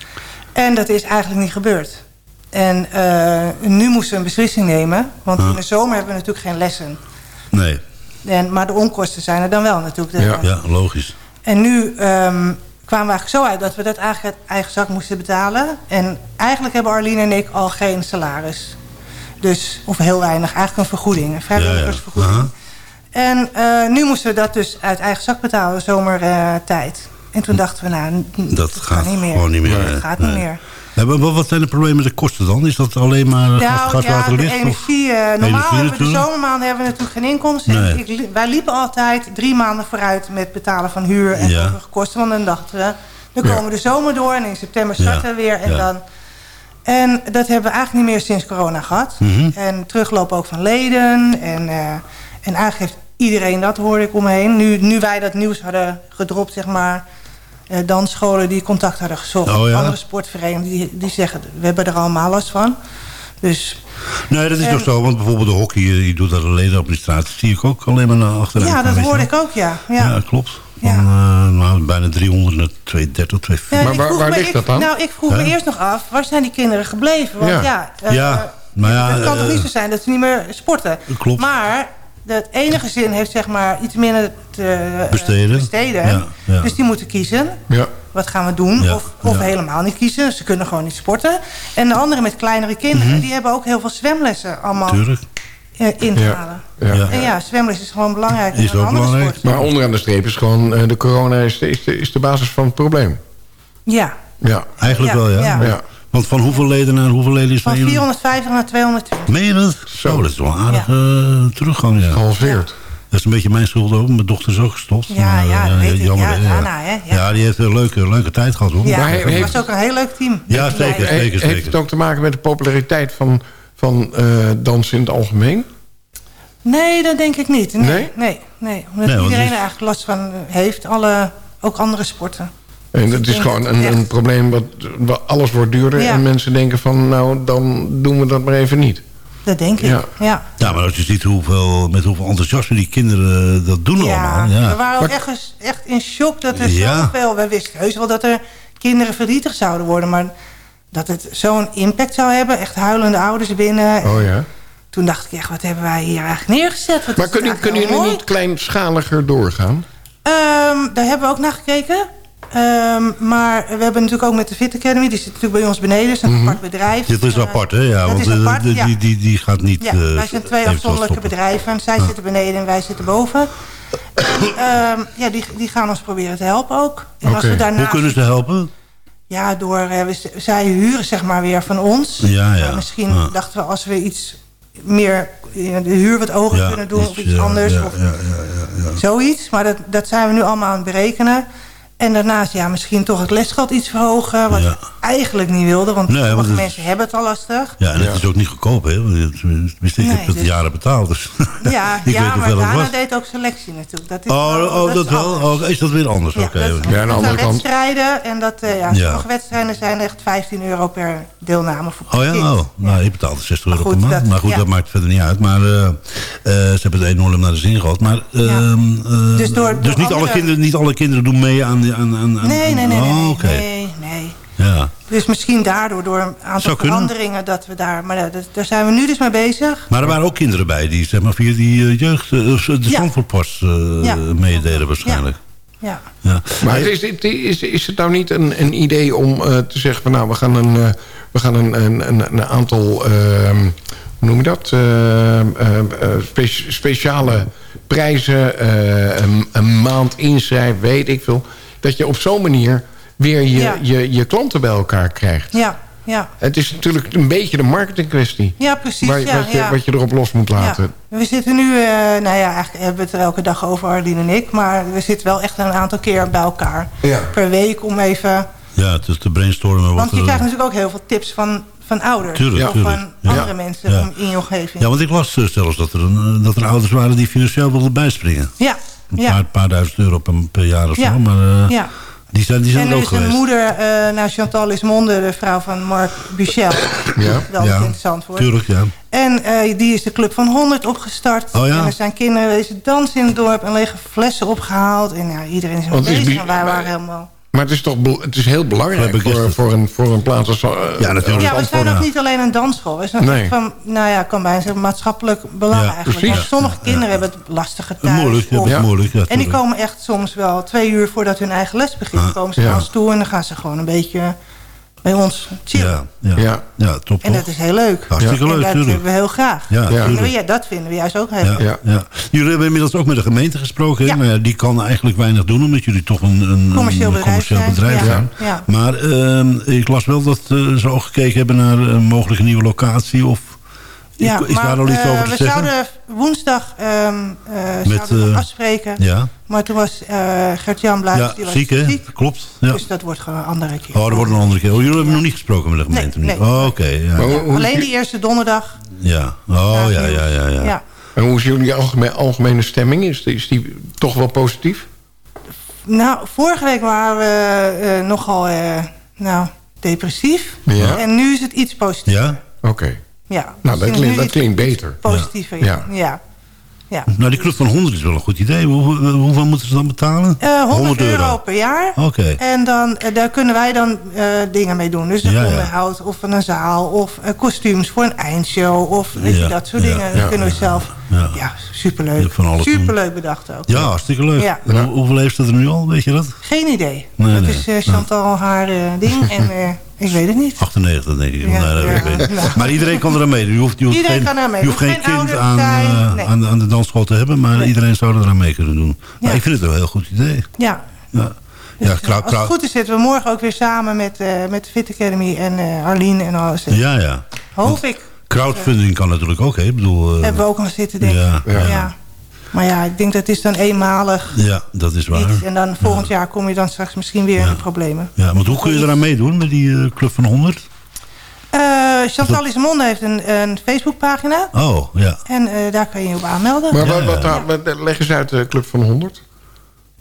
[SPEAKER 15] En dat is eigenlijk niet gebeurd. En eh, nu moesten we een beslissing nemen. Want in de zomer hebben we natuurlijk geen lessen.
[SPEAKER 11] Nee,
[SPEAKER 15] En, maar de onkosten zijn er dan wel natuurlijk.
[SPEAKER 11] ja, ja logisch.
[SPEAKER 15] En nu ehm, kwamen we eigenlijk zo uit dat we dat eigenlijk uit eigen zak moesten betalen. En eigenlijk hebben Arlene en ik al geen salaris. Dus, of heel weinig, eigenlijk een vergoeding, een vrijwilligersvergoeding. En eh, nu moesten we dat dus uit eigen zak betalen, zomertijd. en toen dachten we, nou,
[SPEAKER 11] Dat gaat
[SPEAKER 15] niet meer.
[SPEAKER 11] gewoon niet meer.
[SPEAKER 15] Dat gaat
[SPEAKER 11] Nee.
[SPEAKER 15] niet meer.
[SPEAKER 11] Ja, maar wat zijn de problemen met de kosten dan? Is dat alleen maar
[SPEAKER 15] Nou
[SPEAKER 11] gas
[SPEAKER 15] ja,
[SPEAKER 11] water, licht? of-
[SPEAKER 15] energie. eh, normaal
[SPEAKER 11] Energie
[SPEAKER 15] hebben we de zomermaanden hebben we natuurlijk geen inkomsten.
[SPEAKER 11] Nee.
[SPEAKER 15] Ik wij liepen altijd drie maanden vooruit met betalen van huur en
[SPEAKER 11] Ja.
[SPEAKER 15] kosten. Want dan dachten we, dan komen de zomer door en in september starten we weer. En, dan, en dat hebben we eigenlijk niet meer sinds corona gehad.
[SPEAKER 11] Mhm.
[SPEAKER 15] En teruglopen ook van leden. En, eh, en eigenlijk heeft iedereen dat, hoorde ik om me heen. Nu, nu wij dat nieuws hadden gedropt, zeg maar... eh, dansscholen die contact hadden gezocht.
[SPEAKER 11] Oh ja?
[SPEAKER 15] Andere sportverenigingen die, die zeggen, we hebben er allemaal last van. Dus
[SPEAKER 11] Nee, dat is
[SPEAKER 15] En-
[SPEAKER 11] toch zo. Want bijvoorbeeld de hockey, eh, die doet dat de ledenadministratie. zie ik ook alleen maar naar achteruit.
[SPEAKER 15] ja, dat hoorde ik ook, ja. ja.
[SPEAKER 11] Ja, klopt. Van,
[SPEAKER 15] Ja.
[SPEAKER 11] eh, nou, bijna 300 naar 230, 240.
[SPEAKER 15] Ja,
[SPEAKER 10] Maar waar- waar
[SPEAKER 15] me-
[SPEAKER 10] ligt
[SPEAKER 15] ik-
[SPEAKER 10] dat dan?
[SPEAKER 15] Nou, ik vroeg me eerst nog af, waar zijn die kinderen gebleven? Want
[SPEAKER 10] Ja.
[SPEAKER 15] ja, eh,
[SPEAKER 11] Ja, maar ja,
[SPEAKER 15] het kan toch
[SPEAKER 11] eh,
[SPEAKER 15] niet zo zijn dat ze niet meer sporten?
[SPEAKER 11] Klopt.
[SPEAKER 15] Maar het ene gezin heeft zeg maar iets minder te eh,
[SPEAKER 11] Besteden.
[SPEAKER 15] besteden.
[SPEAKER 11] Ja, ja.
[SPEAKER 15] Dus die moeten kiezen.
[SPEAKER 10] Ja.
[SPEAKER 15] Wat gaan we doen?
[SPEAKER 11] Ja,
[SPEAKER 15] Of, of
[SPEAKER 11] ja.
[SPEAKER 15] helemaal niet kiezen. Ze kunnen gewoon niet sporten. En de anderen met kleinere kinderen, die hebben ook heel veel zwemlessen allemaal
[SPEAKER 11] Mhm. Tuurlijk.
[SPEAKER 15] Eh, in te
[SPEAKER 10] Ja.
[SPEAKER 15] halen.
[SPEAKER 10] Ja.
[SPEAKER 11] Ja.
[SPEAKER 15] En ja, zwemles is gewoon belangrijk.
[SPEAKER 11] Is ook belangrijk.
[SPEAKER 10] Maar onderaan de streep is gewoon... eh, de corona is de, is, de, is de basis van het probleem.
[SPEAKER 15] Ja,
[SPEAKER 10] Ja.
[SPEAKER 11] Eigenlijk
[SPEAKER 15] Ja,
[SPEAKER 11] wel, ja.
[SPEAKER 15] ja.
[SPEAKER 10] Ja.
[SPEAKER 11] Want van hoeveel leden naar hoeveel leden is
[SPEAKER 15] van
[SPEAKER 11] dat?
[SPEAKER 15] 450 naar 220.
[SPEAKER 11] Meen je dat? Zo, dat is wel een aardige eh, teruggang, ja.
[SPEAKER 10] Gehalveerd.
[SPEAKER 11] Dat is een beetje mijn schuld ook. Mijn dochter is ook gestopt.
[SPEAKER 15] Ja,
[SPEAKER 11] Maar,
[SPEAKER 15] ja,
[SPEAKER 11] eh,
[SPEAKER 15] dat weet ik.
[SPEAKER 11] jammer,
[SPEAKER 15] Ja,
[SPEAKER 11] hè,
[SPEAKER 15] Anna, hè, ja.
[SPEAKER 11] Ja, die heeft een leuke, leuke tijd gehad, hoor.
[SPEAKER 15] Ja,
[SPEAKER 10] Maar hij-
[SPEAKER 15] het
[SPEAKER 10] heeft-
[SPEAKER 15] was ook een heel leuk team.
[SPEAKER 11] Ja, zeker, zeker,
[SPEAKER 10] He- Heeft
[SPEAKER 11] zeker.
[SPEAKER 10] het ook te maken met de populariteit van, van eh dansen in het algemeen?
[SPEAKER 15] Nee, dat denk ik niet. Nee,
[SPEAKER 10] Nee?
[SPEAKER 15] nee, nee. Omdat
[SPEAKER 11] Nee,
[SPEAKER 15] iedereen er
[SPEAKER 11] is-
[SPEAKER 15] eigenlijk last van heeft. Alle, ook andere sporten.
[SPEAKER 10] En het
[SPEAKER 15] ik
[SPEAKER 10] is gewoon
[SPEAKER 15] dat
[SPEAKER 10] een, een probleem, wat, wat alles wordt duurder.
[SPEAKER 15] Ja.
[SPEAKER 10] En mensen denken van, nou, dan doen we dat maar even niet.
[SPEAKER 15] Dat denk ik.
[SPEAKER 10] Ja.
[SPEAKER 15] Ja.
[SPEAKER 11] Ja, maar als je ziet hoeveel, met hoeveel enthousiasme die kinderen eh, dat doen
[SPEAKER 15] Ja,
[SPEAKER 11] allemaal. Ja.
[SPEAKER 15] we waren ook echt, echt in shock dat er
[SPEAKER 11] Ja.
[SPEAKER 15] zoveel... We wisten heus wel dat er kinderen verdrietig zouden worden. Maar dat het zo'n impact zou hebben. Echt huilende ouders binnen.
[SPEAKER 10] Oh ja.
[SPEAKER 15] Toen dacht ik echt, wat hebben wij hier eigenlijk neergezet? Wat
[SPEAKER 10] Maar kunnen, jullie
[SPEAKER 15] mooi.
[SPEAKER 10] niet kleinschaliger doorgaan?
[SPEAKER 15] Ehm, daar hebben we ook naar gekeken. Ehm, maar we hebben natuurlijk ook met de Fit Academy. Die zit natuurlijk bij ons beneden. Dat is een apart bedrijf.
[SPEAKER 11] Dit is
[SPEAKER 15] Eh,
[SPEAKER 11] apart, hè? Ja, want eh,
[SPEAKER 15] apart,
[SPEAKER 11] die,
[SPEAKER 15] ja.
[SPEAKER 11] die, die, die gaat niet...
[SPEAKER 15] Ja,
[SPEAKER 11] eh,
[SPEAKER 15] wij zijn twee afzonderlijke bedrijven. Zij zitten beneden en wij zitten boven. En, ehm, ja, die, die gaan ons proberen te helpen ook. En als
[SPEAKER 10] Oké.
[SPEAKER 15] we daarna,
[SPEAKER 11] Hoe kunnen ze helpen?
[SPEAKER 15] Ja, door... eh, we- zij huren zeg maar weer van ons.
[SPEAKER 11] Ja, ja.
[SPEAKER 15] Misschien
[SPEAKER 11] Ja.
[SPEAKER 15] dachten we als we iets meer... eh, de huur wat hoger
[SPEAKER 11] Ja,
[SPEAKER 15] kunnen doen of iets anders.
[SPEAKER 11] ja,
[SPEAKER 15] of
[SPEAKER 11] ja, ja, ja, ja.
[SPEAKER 15] zoiets. Maar dat, dat zijn we nu allemaal aan het berekenen. En daarnaast ja, misschien toch het lesgeld iets verhogen. Wat
[SPEAKER 11] Ja.
[SPEAKER 15] we eigenlijk niet wilden. Want
[SPEAKER 11] Nee,
[SPEAKER 15] sommige mensen hebben het al lastig.
[SPEAKER 11] Ja, en het is ook niet goedkoop, hè? Want het- Tenminste, ik
[SPEAKER 15] Nee,
[SPEAKER 11] heb het
[SPEAKER 15] dus-
[SPEAKER 11] jaren betaald, dus
[SPEAKER 15] Ja,
[SPEAKER 11] ik
[SPEAKER 15] ja
[SPEAKER 11] weet
[SPEAKER 15] maar
[SPEAKER 11] was.
[SPEAKER 15] deed ook selectie natuurlijk. Dat is
[SPEAKER 11] Oh,
[SPEAKER 15] wel-
[SPEAKER 11] oh, dat
[SPEAKER 15] is
[SPEAKER 11] wel? Oh, is dat weer anders? Oké.
[SPEAKER 15] dat is
[SPEAKER 10] Ja, aan de andere kant...
[SPEAKER 15] wedstrijden en dat, eh, ja,
[SPEAKER 11] Ja.
[SPEAKER 15] sommige wedstrijden zijn echt 15 euro per deelname voor
[SPEAKER 11] Oh ja,
[SPEAKER 15] kind.
[SPEAKER 11] oh. nou, je betaalt 60 euro
[SPEAKER 15] Maar
[SPEAKER 11] per
[SPEAKER 15] goed,
[SPEAKER 11] maand.
[SPEAKER 15] dat-
[SPEAKER 11] maar goed,
[SPEAKER 15] ja.
[SPEAKER 11] dat maakt verder niet uit. Maar eh, eh, ze hebben het enorm naar de zin gehad. Maar, ehm, eh,
[SPEAKER 15] Dus door- door
[SPEAKER 11] niet, alle kinderen, niet alle kinderen doen mee aan... die- aan, aan, aan
[SPEAKER 15] Nee, nee, nee. nee,
[SPEAKER 11] Oh,
[SPEAKER 15] nee,
[SPEAKER 11] oké.
[SPEAKER 15] nee, nee.
[SPEAKER 11] Ja.
[SPEAKER 15] Dus misschien daardoor, door een aantal veranderingen, dat we daar... Maar ja, dat- daar zijn we nu dus mee bezig.
[SPEAKER 11] Maar er waren ook kinderen bij die zeg maar, via die eh, jeugd, eh, de
[SPEAKER 15] Ja.
[SPEAKER 11] Zandvoortpas eh
[SPEAKER 15] Ja.
[SPEAKER 11] meededen waarschijnlijk.
[SPEAKER 15] Ja.
[SPEAKER 11] Ja.
[SPEAKER 10] Maar is, het- is, is het nou niet een, een idee om eh, te zeggen... van nou, we gaan een, eh, we gaan een, een, een, een aantal... ehm, hoe noem je dat? Ehm, ehm, eh, spe- speciale prijzen, eh, een, een maand inschrijven, weet ik veel. Dat je op zo'n manier weer je,
[SPEAKER 15] Ja.
[SPEAKER 10] je, je klanten bij elkaar krijgt.
[SPEAKER 15] Ja, ja.
[SPEAKER 10] Het is natuurlijk een beetje de marketingkwestie.
[SPEAKER 15] Ja, precies.
[SPEAKER 10] Waar,
[SPEAKER 15] ja,
[SPEAKER 10] wat, je,
[SPEAKER 15] ja.
[SPEAKER 10] wat je erop los moet laten.
[SPEAKER 15] Ja. We zitten nu, eh, nou ja, eigenlijk hebben we het er elke dag over, Arlene en ik. Maar we zitten wel echt een aantal keer bij elkaar.
[SPEAKER 10] Ja.
[SPEAKER 15] Per week om even...
[SPEAKER 11] Ja, het is te brainstormen. Wat
[SPEAKER 15] Want je
[SPEAKER 11] er-
[SPEAKER 15] krijgt natuurlijk ook heel veel tips van, van ouders.
[SPEAKER 11] Tuurlijk,
[SPEAKER 15] of
[SPEAKER 11] tuurlijk.
[SPEAKER 15] van
[SPEAKER 11] Ja.
[SPEAKER 15] andere mensen
[SPEAKER 11] Ja.
[SPEAKER 15] om in je omgeving.
[SPEAKER 11] Ja, want ik las eh, zelfs dat er, een, eh, dat er ouders waren die financieel wilden bijspringen.
[SPEAKER 15] Ja,
[SPEAKER 11] Een
[SPEAKER 15] ja.
[SPEAKER 11] paar, paar duizend euro per, per jaar of
[SPEAKER 15] Ja.
[SPEAKER 11] zo. Maar eh,
[SPEAKER 15] ja.
[SPEAKER 11] die zijn, die zijn
[SPEAKER 15] En
[SPEAKER 11] er
[SPEAKER 15] er
[SPEAKER 11] ook
[SPEAKER 15] is een
[SPEAKER 11] geweest.
[SPEAKER 15] moeder, eh nou Chantal Ismonde, de vrouw van Mark Buchel.
[SPEAKER 11] Ja.
[SPEAKER 15] Wel
[SPEAKER 11] Ja.
[SPEAKER 15] interessant voor.
[SPEAKER 11] Tuurlijk, ja.
[SPEAKER 15] En eh, die is de Club van 100 opgestart.
[SPEAKER 11] Oh ja.
[SPEAKER 15] En er zijn kinderen wezen dansen in het dorp en lege flessen opgehaald. En ja, iedereen is er
[SPEAKER 10] is
[SPEAKER 15] bezig. En wij waren helemaal...
[SPEAKER 10] Maar het is toch het is heel belangrijk voor, voor, een, voor een plaats als... eh,
[SPEAKER 11] Ja, natuurlijk.
[SPEAKER 15] Ja, we zijn ook niet alleen een dansschool. We zijn
[SPEAKER 10] Nee.
[SPEAKER 15] van, nou ja, kan bijna zeggen, maatschappelijk belang
[SPEAKER 11] Ja,
[SPEAKER 15] eigenlijk.
[SPEAKER 10] precies.
[SPEAKER 15] Want sommige kinderen hebben het lastiger thuis.
[SPEAKER 11] Moeilijk, ja,
[SPEAKER 15] of-
[SPEAKER 11] is moeilijk. Ja,
[SPEAKER 15] en die komen echt soms wel twee uur voordat hun eigen les begint. komen ze
[SPEAKER 10] Ja.
[SPEAKER 15] naar ons toe en dan gaan ze gewoon een beetje bij ons chillen.
[SPEAKER 11] Ja, ja.
[SPEAKER 10] Ja.
[SPEAKER 11] ja. top
[SPEAKER 15] En
[SPEAKER 11] toch?
[SPEAKER 15] dat is heel leuk.
[SPEAKER 11] Hartstikke leuk,
[SPEAKER 15] dat
[SPEAKER 11] tuurlijk.
[SPEAKER 15] hebben we heel graag.
[SPEAKER 11] Ja,
[SPEAKER 15] we- ja, dat vinden we juist ook heel
[SPEAKER 11] Ja,
[SPEAKER 15] leuk.
[SPEAKER 11] ja. Ja. Jullie hebben inmiddels ook met de gemeente gesproken. Maar ja, die kan eigenlijk weinig doen, omdat jullie toch een, een
[SPEAKER 15] Commercieel
[SPEAKER 11] een
[SPEAKER 15] bedrijf
[SPEAKER 11] commercieel
[SPEAKER 15] zijn.
[SPEAKER 11] bedrijf
[SPEAKER 15] Ja.
[SPEAKER 11] zijn.
[SPEAKER 15] Ja.
[SPEAKER 11] Maar ehm, ik las wel dat eh, ze ook gekeken hebben naar een mogelijke nieuwe locatie. Of
[SPEAKER 15] Ja,
[SPEAKER 11] is
[SPEAKER 15] maar,
[SPEAKER 11] daar al iets
[SPEAKER 15] eh,
[SPEAKER 11] over te
[SPEAKER 15] we
[SPEAKER 11] zeggen?
[SPEAKER 15] zouden woensdag ehm, eh,
[SPEAKER 11] Met,
[SPEAKER 15] zouden we afspreken.
[SPEAKER 11] ja.
[SPEAKER 15] Maar toen was eh, Gert-Jan Bluis,
[SPEAKER 11] ja,
[SPEAKER 15] die was
[SPEAKER 11] ziek hè? Klopt. Ja.
[SPEAKER 15] Dus dat wordt gewoon een andere keer.
[SPEAKER 11] Oh, dat wordt een andere keer. Oh, jullie hebben nog niet gesproken met de gemeente?
[SPEAKER 15] Nee, nee.
[SPEAKER 11] Oh, Oké, ja.
[SPEAKER 15] Alleen die eerste donderdag.
[SPEAKER 11] ja. Oh, ja, ja, ja. ja.
[SPEAKER 15] Ja.
[SPEAKER 10] En hoe is jullie algemene, algemene stemming? Is die, is die toch wel positief?
[SPEAKER 15] Nou, vorige week waren we eh, nogal eh, nou, depressief.
[SPEAKER 10] Ja.
[SPEAKER 15] En nu is het iets positiever.
[SPEAKER 11] Ja?
[SPEAKER 10] Oké.
[SPEAKER 15] Ja.
[SPEAKER 10] Nou, dat klinkt, dat klinkt beter.
[SPEAKER 15] Positiever, ja.
[SPEAKER 10] Ja.
[SPEAKER 15] ja. Ja.
[SPEAKER 11] Nou, die club van 100 is wel een goed idee. Hoe, hoe- hoeveel moeten ze dan betalen?
[SPEAKER 15] Eh, 100 euro. per jaar.
[SPEAKER 11] Oké.
[SPEAKER 15] En dan, eh, daar kunnen wij dan eh, dingen mee doen. Dus een
[SPEAKER 11] Ja, ja.
[SPEAKER 15] onderhoud of een zaal of eh, kostuums voor een eindshow. Of weet je,
[SPEAKER 11] Ja,
[SPEAKER 15] dat soort
[SPEAKER 11] ja,
[SPEAKER 15] dingen.
[SPEAKER 11] ja,
[SPEAKER 15] dat kunnen we zelf.
[SPEAKER 11] Ja.
[SPEAKER 15] Ja, superleuk.
[SPEAKER 11] Van alles doen.
[SPEAKER 15] superleuk bedacht ook.
[SPEAKER 11] Ja, hartstikke leuk.
[SPEAKER 15] Ja.
[SPEAKER 11] Hoe- hoeveel heeft het er nu al, weet je dat?
[SPEAKER 15] Geen idee.
[SPEAKER 11] Nee,
[SPEAKER 15] dat
[SPEAKER 11] nee.
[SPEAKER 15] is eh, Chantal haar eh, ding. En eh, ik weet het niet.
[SPEAKER 11] 98 denk ik.
[SPEAKER 15] Ja, ja.
[SPEAKER 11] ik.
[SPEAKER 15] Nou.
[SPEAKER 11] Maar iedereen kan er aan meedoen. Je hoeft, je hoeft
[SPEAKER 15] Iedereen
[SPEAKER 11] geen,
[SPEAKER 15] kan aan
[SPEAKER 11] je hoeft geen kind aan, eh,
[SPEAKER 15] nee.
[SPEAKER 11] aan, de, aan de dansschool te hebben. Maar iedereen zou er aan mee kunnen doen. Maar
[SPEAKER 15] Ja.
[SPEAKER 11] ik vind het een heel goed idee.
[SPEAKER 15] Ja.
[SPEAKER 11] Ja, ja, krauw-
[SPEAKER 15] Als het goed is zitten we morgen ook weer samen met, eh, met de Fit Academy en eh Arlene en alles.
[SPEAKER 11] ja, ja.
[SPEAKER 15] Hoop ik.
[SPEAKER 11] Crowdfunding kan natuurlijk ook. Hè? Ik bedoel, eh,
[SPEAKER 15] Hebben we ook nog zitten
[SPEAKER 11] ja,
[SPEAKER 15] Ja.
[SPEAKER 11] ja.
[SPEAKER 15] Maar ja, ik denk dat is dan eenmalig
[SPEAKER 11] ja, dat is waar.
[SPEAKER 15] iets. En dan volgend jaar kom je dan straks misschien weer in de problemen.
[SPEAKER 11] Ja, want hoe kun je eraan meedoen met die eh, Club van 100?
[SPEAKER 15] Eh Chantal Ismonde heeft een, een Facebookpagina.
[SPEAKER 11] Oh, ja.
[SPEAKER 15] En eh, daar kan je je op aanmelden.
[SPEAKER 10] Maar wat, wat, wat- leg eens uit de Club van 100.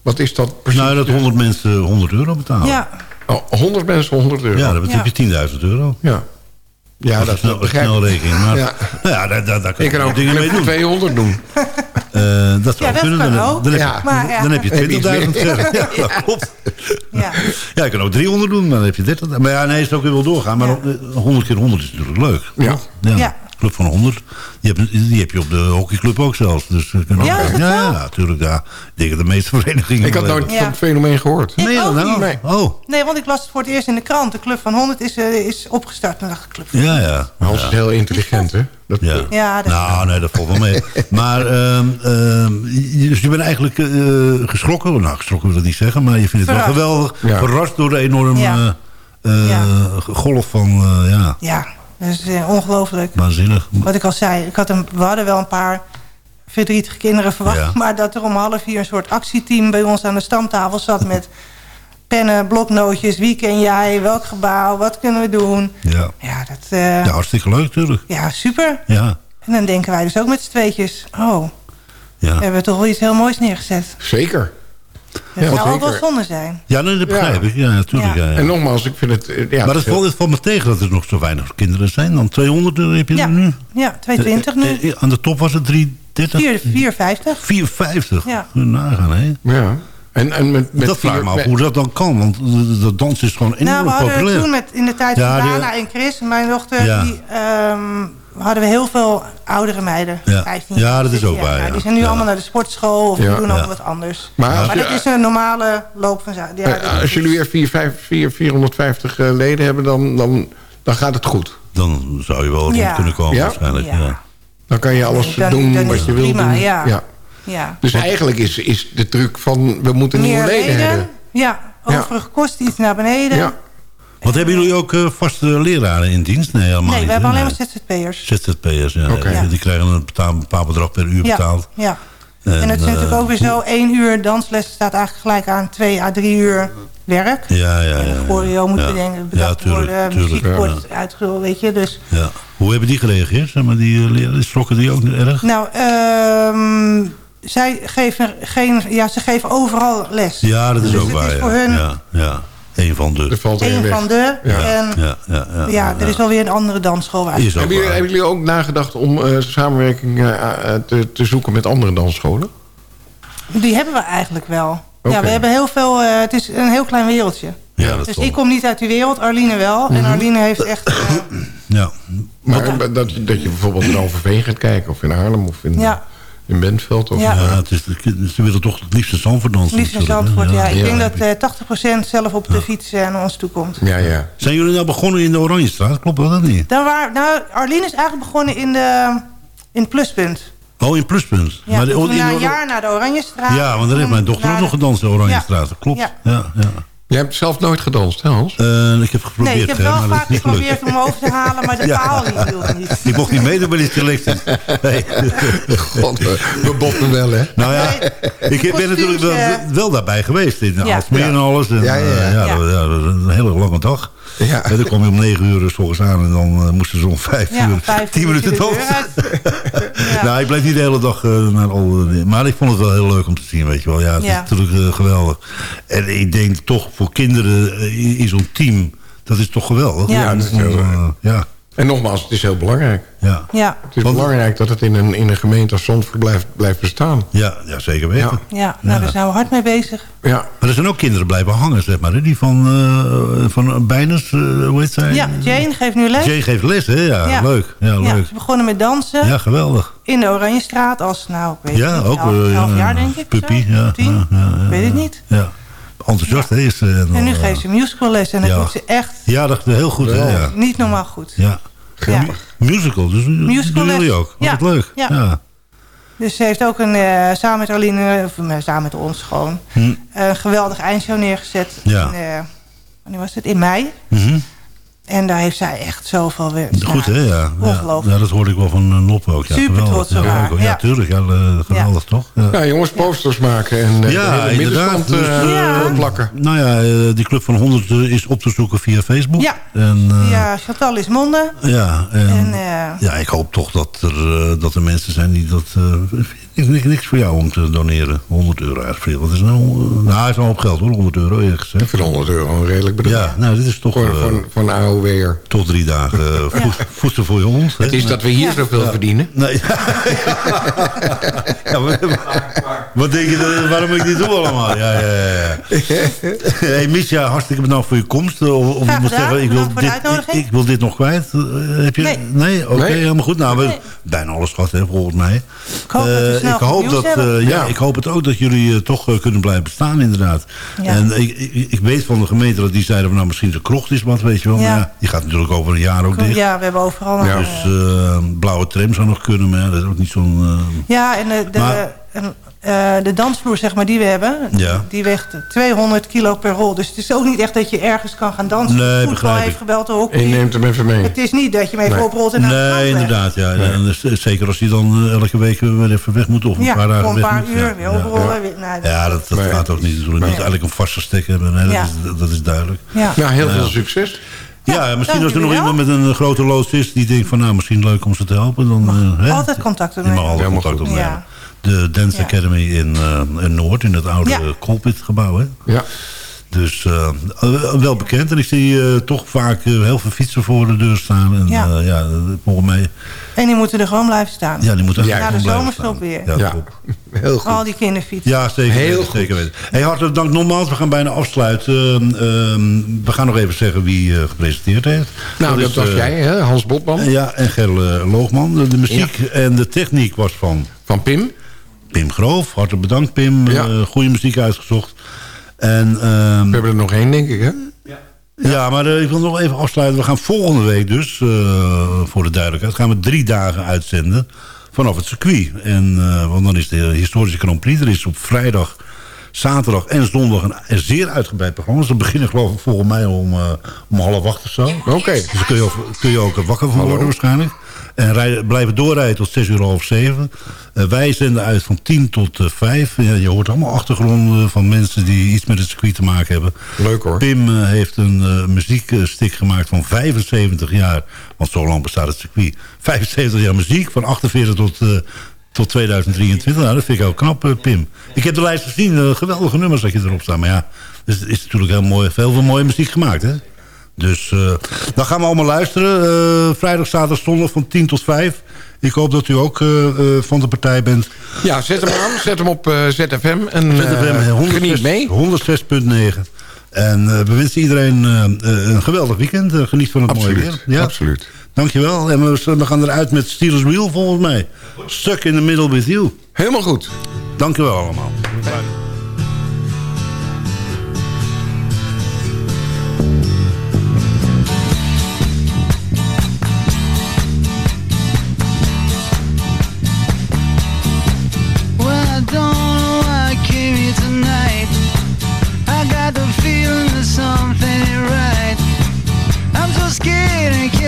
[SPEAKER 10] Wat is dat precies?
[SPEAKER 11] Nou, dat 100 mensen 100 euro betalen.
[SPEAKER 15] Ja.
[SPEAKER 10] Oh, 100 mensen 100 euro.
[SPEAKER 11] Ja, dan heb je 10.000 euro.
[SPEAKER 10] Ja. Ja, dat,
[SPEAKER 11] is snel,
[SPEAKER 10] ik.
[SPEAKER 11] snel rekening. Maar,
[SPEAKER 10] Ja.
[SPEAKER 11] Ja, daar, daar, daar kan
[SPEAKER 10] Ik
[SPEAKER 11] je
[SPEAKER 10] kan ook
[SPEAKER 11] dingen mee doen.
[SPEAKER 10] 200 doen.
[SPEAKER 11] Eh, dat zou
[SPEAKER 15] Ja, dat
[SPEAKER 11] kunnen. dan, heb,
[SPEAKER 10] Ja.
[SPEAKER 15] Maar ja.
[SPEAKER 11] dan heb je
[SPEAKER 10] Heb je
[SPEAKER 11] 20.000
[SPEAKER 10] iets
[SPEAKER 11] verder. Ja,
[SPEAKER 15] Ja.
[SPEAKER 11] dat klopt.
[SPEAKER 15] Ja.
[SPEAKER 11] Ja, je kan ook 300 doen, maar dan heb je 30. Maar ja, nee, is het ook weer wel doorgaan. Maar
[SPEAKER 15] Ja.
[SPEAKER 11] eh, 100 keer 100 is natuurlijk leuk.
[SPEAKER 10] Ja.
[SPEAKER 11] Ja.
[SPEAKER 15] Ja.
[SPEAKER 11] Club van 100. Die heb, die heb je op de hockeyclub ook zelfs. Dus, kunnen
[SPEAKER 15] Ja,
[SPEAKER 11] ook- ja, natuurlijk. Ja. Ik denk dat de meeste verenigingen...
[SPEAKER 10] Ik had nooit van het fenomeen gehoord.
[SPEAKER 15] Ik
[SPEAKER 11] Nee,
[SPEAKER 15] ook
[SPEAKER 11] nou?
[SPEAKER 15] niet.
[SPEAKER 10] Nee.
[SPEAKER 11] Oh,
[SPEAKER 15] Nee, want ik las het voor het eerst in de krant. De Club van 100 is, eh, is opgestart. En dacht ik, Club van
[SPEAKER 11] ja, ja.
[SPEAKER 10] Hans is
[SPEAKER 11] ja.
[SPEAKER 10] heel intelligent, hè? Dat,
[SPEAKER 11] Ja.
[SPEAKER 15] Ja, dat-
[SPEAKER 11] nou, nee, dat valt wel mee. maar, ehm, ehm, je- dus je bent eigenlijk eh, geschrokken. Nou, geschrokken wil ik niet zeggen, maar je vindt het wel geweldig.
[SPEAKER 10] Ja.
[SPEAKER 11] Verrast door de enorme
[SPEAKER 15] Ja.
[SPEAKER 11] eh,
[SPEAKER 15] Ja.
[SPEAKER 11] golf van, eh, ja,
[SPEAKER 15] Ja, dat is eh, ongelooflijk.
[SPEAKER 11] waanzinnig.
[SPEAKER 15] Wat ik al zei, ik had een, we hadden wel een paar verdrietige kinderen verwacht.
[SPEAKER 11] Ja.
[SPEAKER 15] Maar dat er om half vier een soort actieteam bij ons aan de stamtafel zat met pennen, bloknootjes. Wie ken jij? Welk gebouw? Wat kunnen we doen?
[SPEAKER 11] Ja.
[SPEAKER 15] Ja, dat, eh,
[SPEAKER 11] ja, hartstikke leuk natuurlijk.
[SPEAKER 15] ja, super.
[SPEAKER 11] Ja,
[SPEAKER 15] En dan denken wij dus ook met z'n tweetjes... oh,
[SPEAKER 11] ja.
[SPEAKER 15] hebben we toch wel iets heel moois neergezet.
[SPEAKER 10] Zeker.
[SPEAKER 15] Dat
[SPEAKER 10] Ja,
[SPEAKER 15] zou ook wel zonde zijn.
[SPEAKER 11] ja nee, dat begrijp
[SPEAKER 10] Ja.
[SPEAKER 11] ik. Ja, natuurlijk. Ja.
[SPEAKER 15] Ja.
[SPEAKER 11] Ja,
[SPEAKER 10] En nogmaals, ik vind het... eh, Ja,
[SPEAKER 11] maar het
[SPEAKER 10] veel-
[SPEAKER 11] valt, het valt me tegen dat er nog zo weinig kinderen zijn. Dan 200 heb je
[SPEAKER 15] Ja,
[SPEAKER 11] er nu.
[SPEAKER 15] ja 220 nu.
[SPEAKER 11] Eh, eh, Aan de top was het 330?
[SPEAKER 15] 4, 450.
[SPEAKER 11] 450.
[SPEAKER 15] Ja.
[SPEAKER 11] Nagaan, hè?
[SPEAKER 10] Ja. En, en met, met
[SPEAKER 11] dat vraag ik me af hoe dat dan kan. Want de, de dans is gewoon enorm
[SPEAKER 15] Nou, we hadden
[SPEAKER 11] populair.
[SPEAKER 15] toen met, in de tijd
[SPEAKER 11] Ja,
[SPEAKER 15] van
[SPEAKER 11] die-
[SPEAKER 15] Dana en Chris, mijn dochter,
[SPEAKER 11] Ja.
[SPEAKER 15] die, ehm, hadden we heel veel oudere meiden.
[SPEAKER 11] Ja.
[SPEAKER 15] 15,
[SPEAKER 11] Ja, dat is ook
[SPEAKER 15] 16 jaar.
[SPEAKER 11] waar, ja.
[SPEAKER 15] Die zijn nu
[SPEAKER 11] Ja.
[SPEAKER 15] allemaal naar de sportschool of doen
[SPEAKER 11] Ja.
[SPEAKER 15] allemaal wat anders.
[SPEAKER 10] Maar
[SPEAKER 15] Maar, dat is een normale loop van zaken. Ja,
[SPEAKER 10] Eh,
[SPEAKER 15] dat
[SPEAKER 10] als
[SPEAKER 15] is-
[SPEAKER 10] jullie weer 4, 5, 4, 450 eh, leden hebben, dan, dan, dan gaat het goed.
[SPEAKER 11] Dan zou je wel rond
[SPEAKER 15] Ja.
[SPEAKER 11] kunnen komen
[SPEAKER 10] Ja?
[SPEAKER 11] waarschijnlijk.
[SPEAKER 15] Ja.
[SPEAKER 11] Ja.
[SPEAKER 10] Dan kan je alles
[SPEAKER 15] Dan-
[SPEAKER 10] doen wat je wil
[SPEAKER 15] prima,
[SPEAKER 10] doen.
[SPEAKER 15] ja. Ja.
[SPEAKER 10] Dus eigenlijk is, is de truc van we moeten nieuwe
[SPEAKER 15] Meer
[SPEAKER 10] leden hebben.
[SPEAKER 15] ja. Overige kosten iets naar beneden.
[SPEAKER 10] Ja.
[SPEAKER 11] Wat hebben jullie ook eh, vaste leraren in dienst? Nee, helemaal
[SPEAKER 15] Nee,
[SPEAKER 11] niet.
[SPEAKER 15] we hebben alleen maar. ZZP'ers.
[SPEAKER 11] ZZP'ers, ja.
[SPEAKER 10] Oké.
[SPEAKER 11] Die- Die krijgen een betaal- bepaald bedrag per uur
[SPEAKER 15] Ja,
[SPEAKER 11] betaald.
[SPEAKER 15] ja. En, het is
[SPEAKER 11] eh,
[SPEAKER 15] natuurlijk ook weer zo, één uur dansles staat eigenlijk gelijk aan twee à drie uur werk.
[SPEAKER 11] Ja, ja, ja.
[SPEAKER 15] Choreo moet
[SPEAKER 11] ja.
[SPEAKER 15] bedenken, bedacht
[SPEAKER 11] ja, tuurlijk,
[SPEAKER 15] worden,
[SPEAKER 11] tuurlijk,
[SPEAKER 15] muziek
[SPEAKER 11] ja.
[SPEAKER 15] wordt uitgerold, weet je. Dus,
[SPEAKER 11] Ja. Hoe hebben die gereageerd? Zeg maar, die uh, leraren, schrokken die ook erg?
[SPEAKER 15] nou, ehm, zij geven geen, ja, ze geven overal les.
[SPEAKER 11] Ja, dat is
[SPEAKER 15] Dus
[SPEAKER 11] ook
[SPEAKER 15] het
[SPEAKER 11] waar.
[SPEAKER 15] is
[SPEAKER 11] ja.
[SPEAKER 15] voor hun
[SPEAKER 11] ja, ja. Een van de.
[SPEAKER 10] Er valt
[SPEAKER 15] een van de.
[SPEAKER 10] Ja.
[SPEAKER 15] En
[SPEAKER 11] Ja, ja, ja,
[SPEAKER 15] ja, er is wel weer een andere dansschool. waar-
[SPEAKER 11] Is ook
[SPEAKER 10] Hebben jullie, hebben jullie ook nagedacht om eh, samenwerking eh, eh, te, te zoeken met andere dansscholen?
[SPEAKER 15] Die hebben we eigenlijk wel. Ja, we hebben heel veel, eh, het is een heel klein wereldje.
[SPEAKER 11] Ja, dat
[SPEAKER 15] Dus ik kom niet uit die wereld, Arline wel. En Arline heeft echt...
[SPEAKER 11] Ja.
[SPEAKER 10] Maar dat, dat je bijvoorbeeld in Overveen gaat kijken, of in Haarlem, of in,
[SPEAKER 15] Ja.
[SPEAKER 10] In Bentveld. Of,
[SPEAKER 15] Ja.
[SPEAKER 11] Ja, het is, ze willen toch het liefste Zandvoort dansen.
[SPEAKER 15] liefst in
[SPEAKER 11] natuurlijk, hè?
[SPEAKER 15] Zandvoort, ja. Ik
[SPEAKER 10] Ja.
[SPEAKER 15] denk dat eh 80% zelf op de fiets eh, naar ons toe komt.
[SPEAKER 10] ja, ja.
[SPEAKER 11] Zijn jullie nou begonnen in de Oranjestraat? Klopt dat of niet?
[SPEAKER 15] Dan waar, nou, Arline is eigenlijk begonnen in, de, in het pluspunt.
[SPEAKER 11] Oh, in Pluspunt.
[SPEAKER 15] Ja,
[SPEAKER 11] de-
[SPEAKER 15] toen
[SPEAKER 11] in
[SPEAKER 15] na
[SPEAKER 11] de-
[SPEAKER 15] een jaar naar de Oranjestraat.
[SPEAKER 11] Ja, want daar heeft mijn dochter ook nog
[SPEAKER 15] de-
[SPEAKER 11] gedanst in de Oranjestraat.
[SPEAKER 15] Ja.
[SPEAKER 11] Klopt.
[SPEAKER 15] Ja.
[SPEAKER 11] Ja.
[SPEAKER 10] Jij hebt zelf nooit gedanst, hè Hans?
[SPEAKER 11] Eh, ik heb geprobeerd,
[SPEAKER 15] Nee, ik heb
[SPEAKER 11] hè,
[SPEAKER 15] wel
[SPEAKER 11] maar dat
[SPEAKER 15] vaak geprobeerd om over te halen, maar de
[SPEAKER 11] Ja.
[SPEAKER 15] paal die wilde niet.
[SPEAKER 11] Ik mocht niet meedoen bij die selectie. Nee.
[SPEAKER 10] God, we, we botten wel, hè?
[SPEAKER 11] Nou ja, ik ben natuurlijk wel,
[SPEAKER 15] kostuums,
[SPEAKER 11] wel daarbij geweest in
[SPEAKER 15] Ja.
[SPEAKER 11] Aalsmeer en alles. En,
[SPEAKER 10] Ja, ja, ja.
[SPEAKER 11] eh, ja,
[SPEAKER 15] Ja.
[SPEAKER 11] dat- ja, dat was een hele lange dag.
[SPEAKER 10] Ja.
[SPEAKER 11] En dan kwam je om negen uur s ochtends aan en dan eh, moesten ze om vijf
[SPEAKER 15] Ja,
[SPEAKER 11] uur
[SPEAKER 15] vijf
[SPEAKER 11] tien minuten
[SPEAKER 15] uit. Ja.
[SPEAKER 11] Nou, ik bleef niet de hele dag eh, naar al Maar ik vond het wel heel leuk om te zien, weet je wel. Ja, het
[SPEAKER 15] Ja.
[SPEAKER 11] is natuurlijk eh, geweldig. En ik denk toch voor kinderen in, in zo'n team, dat is toch geweldig.
[SPEAKER 15] Ja.
[SPEAKER 10] Dat is
[SPEAKER 11] Om,
[SPEAKER 10] heel,
[SPEAKER 11] ja,
[SPEAKER 10] En nogmaals, het is heel belangrijk.
[SPEAKER 11] ja.
[SPEAKER 15] Ja,
[SPEAKER 10] Het is
[SPEAKER 11] Want-
[SPEAKER 10] belangrijk dat het in een, in een gemeente als Zandvoort blijft, blijft bestaan.
[SPEAKER 11] Ja, ja, zeker weten.
[SPEAKER 10] Ja.
[SPEAKER 15] ja, nou,
[SPEAKER 11] Ja.
[SPEAKER 15] daar zijn we hard mee bezig.
[SPEAKER 10] Ja,
[SPEAKER 11] Maar er zijn ook kinderen blijven hangen, zeg maar. Hè? Die van, eh van Bijners, eh, hoe heet zij?
[SPEAKER 15] Ja, Jane geeft nu les.
[SPEAKER 11] Jane geeft les, hè? Ja,
[SPEAKER 15] Ja.
[SPEAKER 11] leuk. Ja,
[SPEAKER 15] Ja,
[SPEAKER 11] leuk.
[SPEAKER 15] ze begonnen met dansen
[SPEAKER 11] Ja, geweldig.
[SPEAKER 15] in de Oranjestraat als, nou, ik weet
[SPEAKER 11] Ja,
[SPEAKER 15] het niet,
[SPEAKER 11] ook. eh, ja,
[SPEAKER 15] jaar denk ik.
[SPEAKER 11] Puppy, ja.
[SPEAKER 15] tien.
[SPEAKER 11] ja, ja, ja,
[SPEAKER 15] weet het
[SPEAKER 11] ja.
[SPEAKER 15] niet.
[SPEAKER 11] Ja. Enthousiast, hè? Is, en,
[SPEAKER 15] En nu
[SPEAKER 11] dan,
[SPEAKER 15] geeft
[SPEAKER 11] eh,
[SPEAKER 15] ze musicalles en dat
[SPEAKER 11] ja.
[SPEAKER 15] doet ze echt
[SPEAKER 11] Ja, dat is heel goed, hè? Ja.
[SPEAKER 15] niet normaal goed.
[SPEAKER 11] ja.
[SPEAKER 15] Ja.
[SPEAKER 11] Musical, dus
[SPEAKER 15] Musical
[SPEAKER 11] doen jullie ook.
[SPEAKER 15] Ja.
[SPEAKER 11] Wat leuk.
[SPEAKER 15] Ja.
[SPEAKER 11] Ja.
[SPEAKER 15] Dus ze heeft ook een, eh, samen met Arline, of eh, samen met ons gewoon,
[SPEAKER 11] Hm.
[SPEAKER 15] een geweldig eindshow neergezet.
[SPEAKER 11] Ja.
[SPEAKER 15] In, eh, wanneer was het? In mei.
[SPEAKER 11] Mhm.
[SPEAKER 15] En daar heeft zij echt zoveel weer.
[SPEAKER 11] Goed, hè? Ja. Ja.
[SPEAKER 15] Ongelooflijk.
[SPEAKER 11] ja, dat hoorde ik wel van uh, Nop ook. Ja,
[SPEAKER 15] Super
[SPEAKER 11] geweldig.
[SPEAKER 15] trots op
[SPEAKER 11] ja,
[SPEAKER 15] haar,
[SPEAKER 11] ja,
[SPEAKER 15] ja.
[SPEAKER 11] tuurlijk. Ja, eh, geweldig, toch? Ja.
[SPEAKER 10] ja jongens, posters maken en eh,
[SPEAKER 11] Ja,
[SPEAKER 10] de middenstand
[SPEAKER 11] Dus,
[SPEAKER 10] eh, plakken.
[SPEAKER 11] Nou ja, eh, die Club van 100 eh, is op te zoeken via Facebook.
[SPEAKER 15] Ja.
[SPEAKER 11] En, eh,
[SPEAKER 15] Ja, Chantal is monde.
[SPEAKER 11] Ja, en,
[SPEAKER 15] En, eh,
[SPEAKER 11] ja, ik hoop toch dat er, eh, dat er mensen zijn die dat... eh, niks, voor jou om te doneren. 100 euro eigenlijk veel. Wat is nou? eh, nou, is wel op geld hoor, 100 euro eerlijk gezegd.
[SPEAKER 10] Ik vind 100 euro een redelijk bedrag.
[SPEAKER 11] Ja, nou, dit is toch...
[SPEAKER 10] Voor,
[SPEAKER 11] eh,
[SPEAKER 10] voor, voor een AOW'er.
[SPEAKER 11] toch drie dagen eh, voed- voedsel voor je hond.
[SPEAKER 10] Het is dat we hier zoveel verdienen.
[SPEAKER 11] Nee. ja, maar- wat denk je, dat- waarom ik dit doe allemaal? Ja, ja, ja. hey, Misha, hartstikke bedankt voor je komst. Eh, Of, of ik moet zeggen, ik wil, dit, ik, wil dit nog kwijt. Eh, heb je,
[SPEAKER 15] Nee.
[SPEAKER 11] Oké,
[SPEAKER 10] Nee.
[SPEAKER 11] helemaal goed. Nou, we bijna alles gehad, hè, volgens mij.
[SPEAKER 15] Ik hoop dat we
[SPEAKER 11] Eh,
[SPEAKER 15] snel
[SPEAKER 11] ik hoop dat,
[SPEAKER 15] hebben.
[SPEAKER 11] eh, ja,
[SPEAKER 10] Ja.
[SPEAKER 11] ik hoop het ook dat jullie eh, toch eh, kunnen blijven bestaan, inderdaad.
[SPEAKER 15] Ja.
[SPEAKER 11] En ik, ik, ik weet van de gemeente dat die zeiden, van, nou, misschien de krocht is wat, weet je wel.
[SPEAKER 15] Ja.
[SPEAKER 11] Maar ja, die gaat natuurlijk over een jaar ook dicht.
[SPEAKER 15] Ja, we hebben overal nog...
[SPEAKER 10] Ja.
[SPEAKER 11] Dus eh, blauwe tram zou nog kunnen, maar ja, dat is ook niet zo'n... eh,
[SPEAKER 15] Ja, en de, de, en, eh, de dansvloer zeg maar, die we hebben,
[SPEAKER 11] Ja.
[SPEAKER 15] die weegt 200 kilo per rol. Dus het is ook niet echt dat je ergens kan gaan dansen.
[SPEAKER 11] Nee,
[SPEAKER 15] Voetbal heeft gebeld, de
[SPEAKER 10] En je neemt hem even mee.
[SPEAKER 15] Het is niet dat je hem even
[SPEAKER 10] Nee.
[SPEAKER 15] oprolt en naar
[SPEAKER 11] Nee, inderdaad. Ja. En dus, zeker als hij dan eh, elke week weer even weg moet of een
[SPEAKER 15] Ja,
[SPEAKER 11] paar dagen
[SPEAKER 15] een
[SPEAKER 11] weg
[SPEAKER 15] paar
[SPEAKER 11] moet.
[SPEAKER 15] uur
[SPEAKER 11] ja.
[SPEAKER 15] weer
[SPEAKER 11] Ja.
[SPEAKER 15] oprollen. nou,
[SPEAKER 11] Ja, dat, dat gaat ook niet. natuurlijk. Niet eigenlijk een vaste stek hebben. Nee, dat,
[SPEAKER 15] Ja.
[SPEAKER 11] is, dat is duidelijk.
[SPEAKER 15] ja.
[SPEAKER 10] Nou, heel veel succes.
[SPEAKER 11] Ja, misschien als er nog iemand met een grote loods is... die denkt van, nou, misschien leuk om ze te helpen. Dan, eh, hè?
[SPEAKER 15] Altijd contact
[SPEAKER 11] Je
[SPEAKER 15] ermee.
[SPEAKER 11] mag altijd contact opnemen.
[SPEAKER 15] Ja.
[SPEAKER 11] De Dance
[SPEAKER 15] Ja.
[SPEAKER 11] Academy in, eh, in Noord, in het oude
[SPEAKER 15] Ja.
[SPEAKER 11] ja. Colpit gebouw. Hè?
[SPEAKER 10] Ja.
[SPEAKER 11] Dus eh, eh, wel bekend. En ik zie eh, toch vaak heel veel fietsen voor de deur staan. En,
[SPEAKER 15] Ja.
[SPEAKER 11] ja. ja, volgens mij...
[SPEAKER 15] En die moeten er gewoon blijven staan.
[SPEAKER 11] Ja, die moeten echt
[SPEAKER 15] Na de
[SPEAKER 11] gewoon blijven
[SPEAKER 15] zomerstop weer.
[SPEAKER 11] Ja,
[SPEAKER 10] Ja. Heel goed.
[SPEAKER 15] Al die kinderfietsen.
[SPEAKER 11] Ja, zeker
[SPEAKER 10] Heel
[SPEAKER 11] weten. Zeker weten. Hey, hartelijk dank nogmaals. We gaan bijna afsluiten. Ehm, ehm, we gaan nog even zeggen wie eh, gepresenteerd heeft.
[SPEAKER 10] Nou, dat,
[SPEAKER 11] is,
[SPEAKER 10] was jij, hè? Hans Botman.
[SPEAKER 11] Ja, en Gerle Loogman. De, de muziek en de techniek was van...
[SPEAKER 10] Van Pim.
[SPEAKER 11] Pim Groof. Hartelijk bedankt, Pim.
[SPEAKER 10] Ja.
[SPEAKER 11] Eh, goede muziek uitgezocht. En, ehm,
[SPEAKER 10] We hebben er nog één, denk ik, hè?
[SPEAKER 11] ja, maar eh, ik wil nog even afsluiten. We gaan volgende week dus, eh, voor de duidelijkheid... gaan we drie dagen uitzenden vanaf het circuit. En, eh, want dan is de historische Grand Prix. Er is op vrijdag, zaterdag en zondag een, een zeer uitgebreid programma. Dus we beginnen geloof ik volgens mij om, om half acht of zo.
[SPEAKER 10] Oké.
[SPEAKER 11] Dus daar kun je, ook, kun je ook wakker van worden waarschijnlijk. En rijden, blijven doorrijden tot 6 uur half 7. Eh, wij zenden uit van 10 tot eh, 5. Ja, je hoort allemaal achtergronden van mensen die iets met het circuit te maken hebben.
[SPEAKER 10] Leuk hoor.
[SPEAKER 11] Pim eh, heeft een eh, muziekstick gemaakt van 75 jaar. Want zo lang bestaat het circuit. 75 jaar muziek, van 48 tot, eh, tot 2023. Nou, dat vind ik ook knap, eh, Pim. Ik heb de lijst gezien, eh, geweldige nummers dat je erop staat. Maar ja, dus het is natuurlijk heel mooi, veel, veel mooie muziek gemaakt, hè? Dus eh, dan gaan we allemaal luisteren. Eh, vrijdag, zaterdag, zondag van 10 tot 5. Ik hoop dat u ook eh, van de partij bent.
[SPEAKER 10] Ja, zet hem aan. Zet hem op ZFM. En
[SPEAKER 11] ZFM 106
[SPEAKER 10] geniet mee.
[SPEAKER 11] 106.9. En we wensen iedereen een geweldig weekend. Geniet van het mooie
[SPEAKER 10] Absoluut.
[SPEAKER 11] weer. Ja.
[SPEAKER 10] Absoluut.
[SPEAKER 11] Dankjewel. En we, we gaan eruit met Steelers Wheel volgens mij. Stuck in the middle with you.
[SPEAKER 10] Helemaal goed.
[SPEAKER 11] Dankjewel allemaal.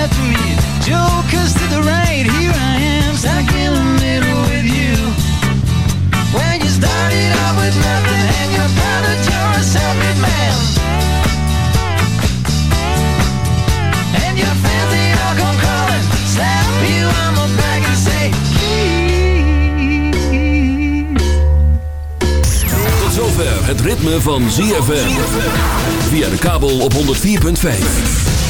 [SPEAKER 9] Left to the. Here I am, with you. When you out with nothing and that you're a man. And your you
[SPEAKER 7] het ritme van ZFM. Via de kabel op 104.5.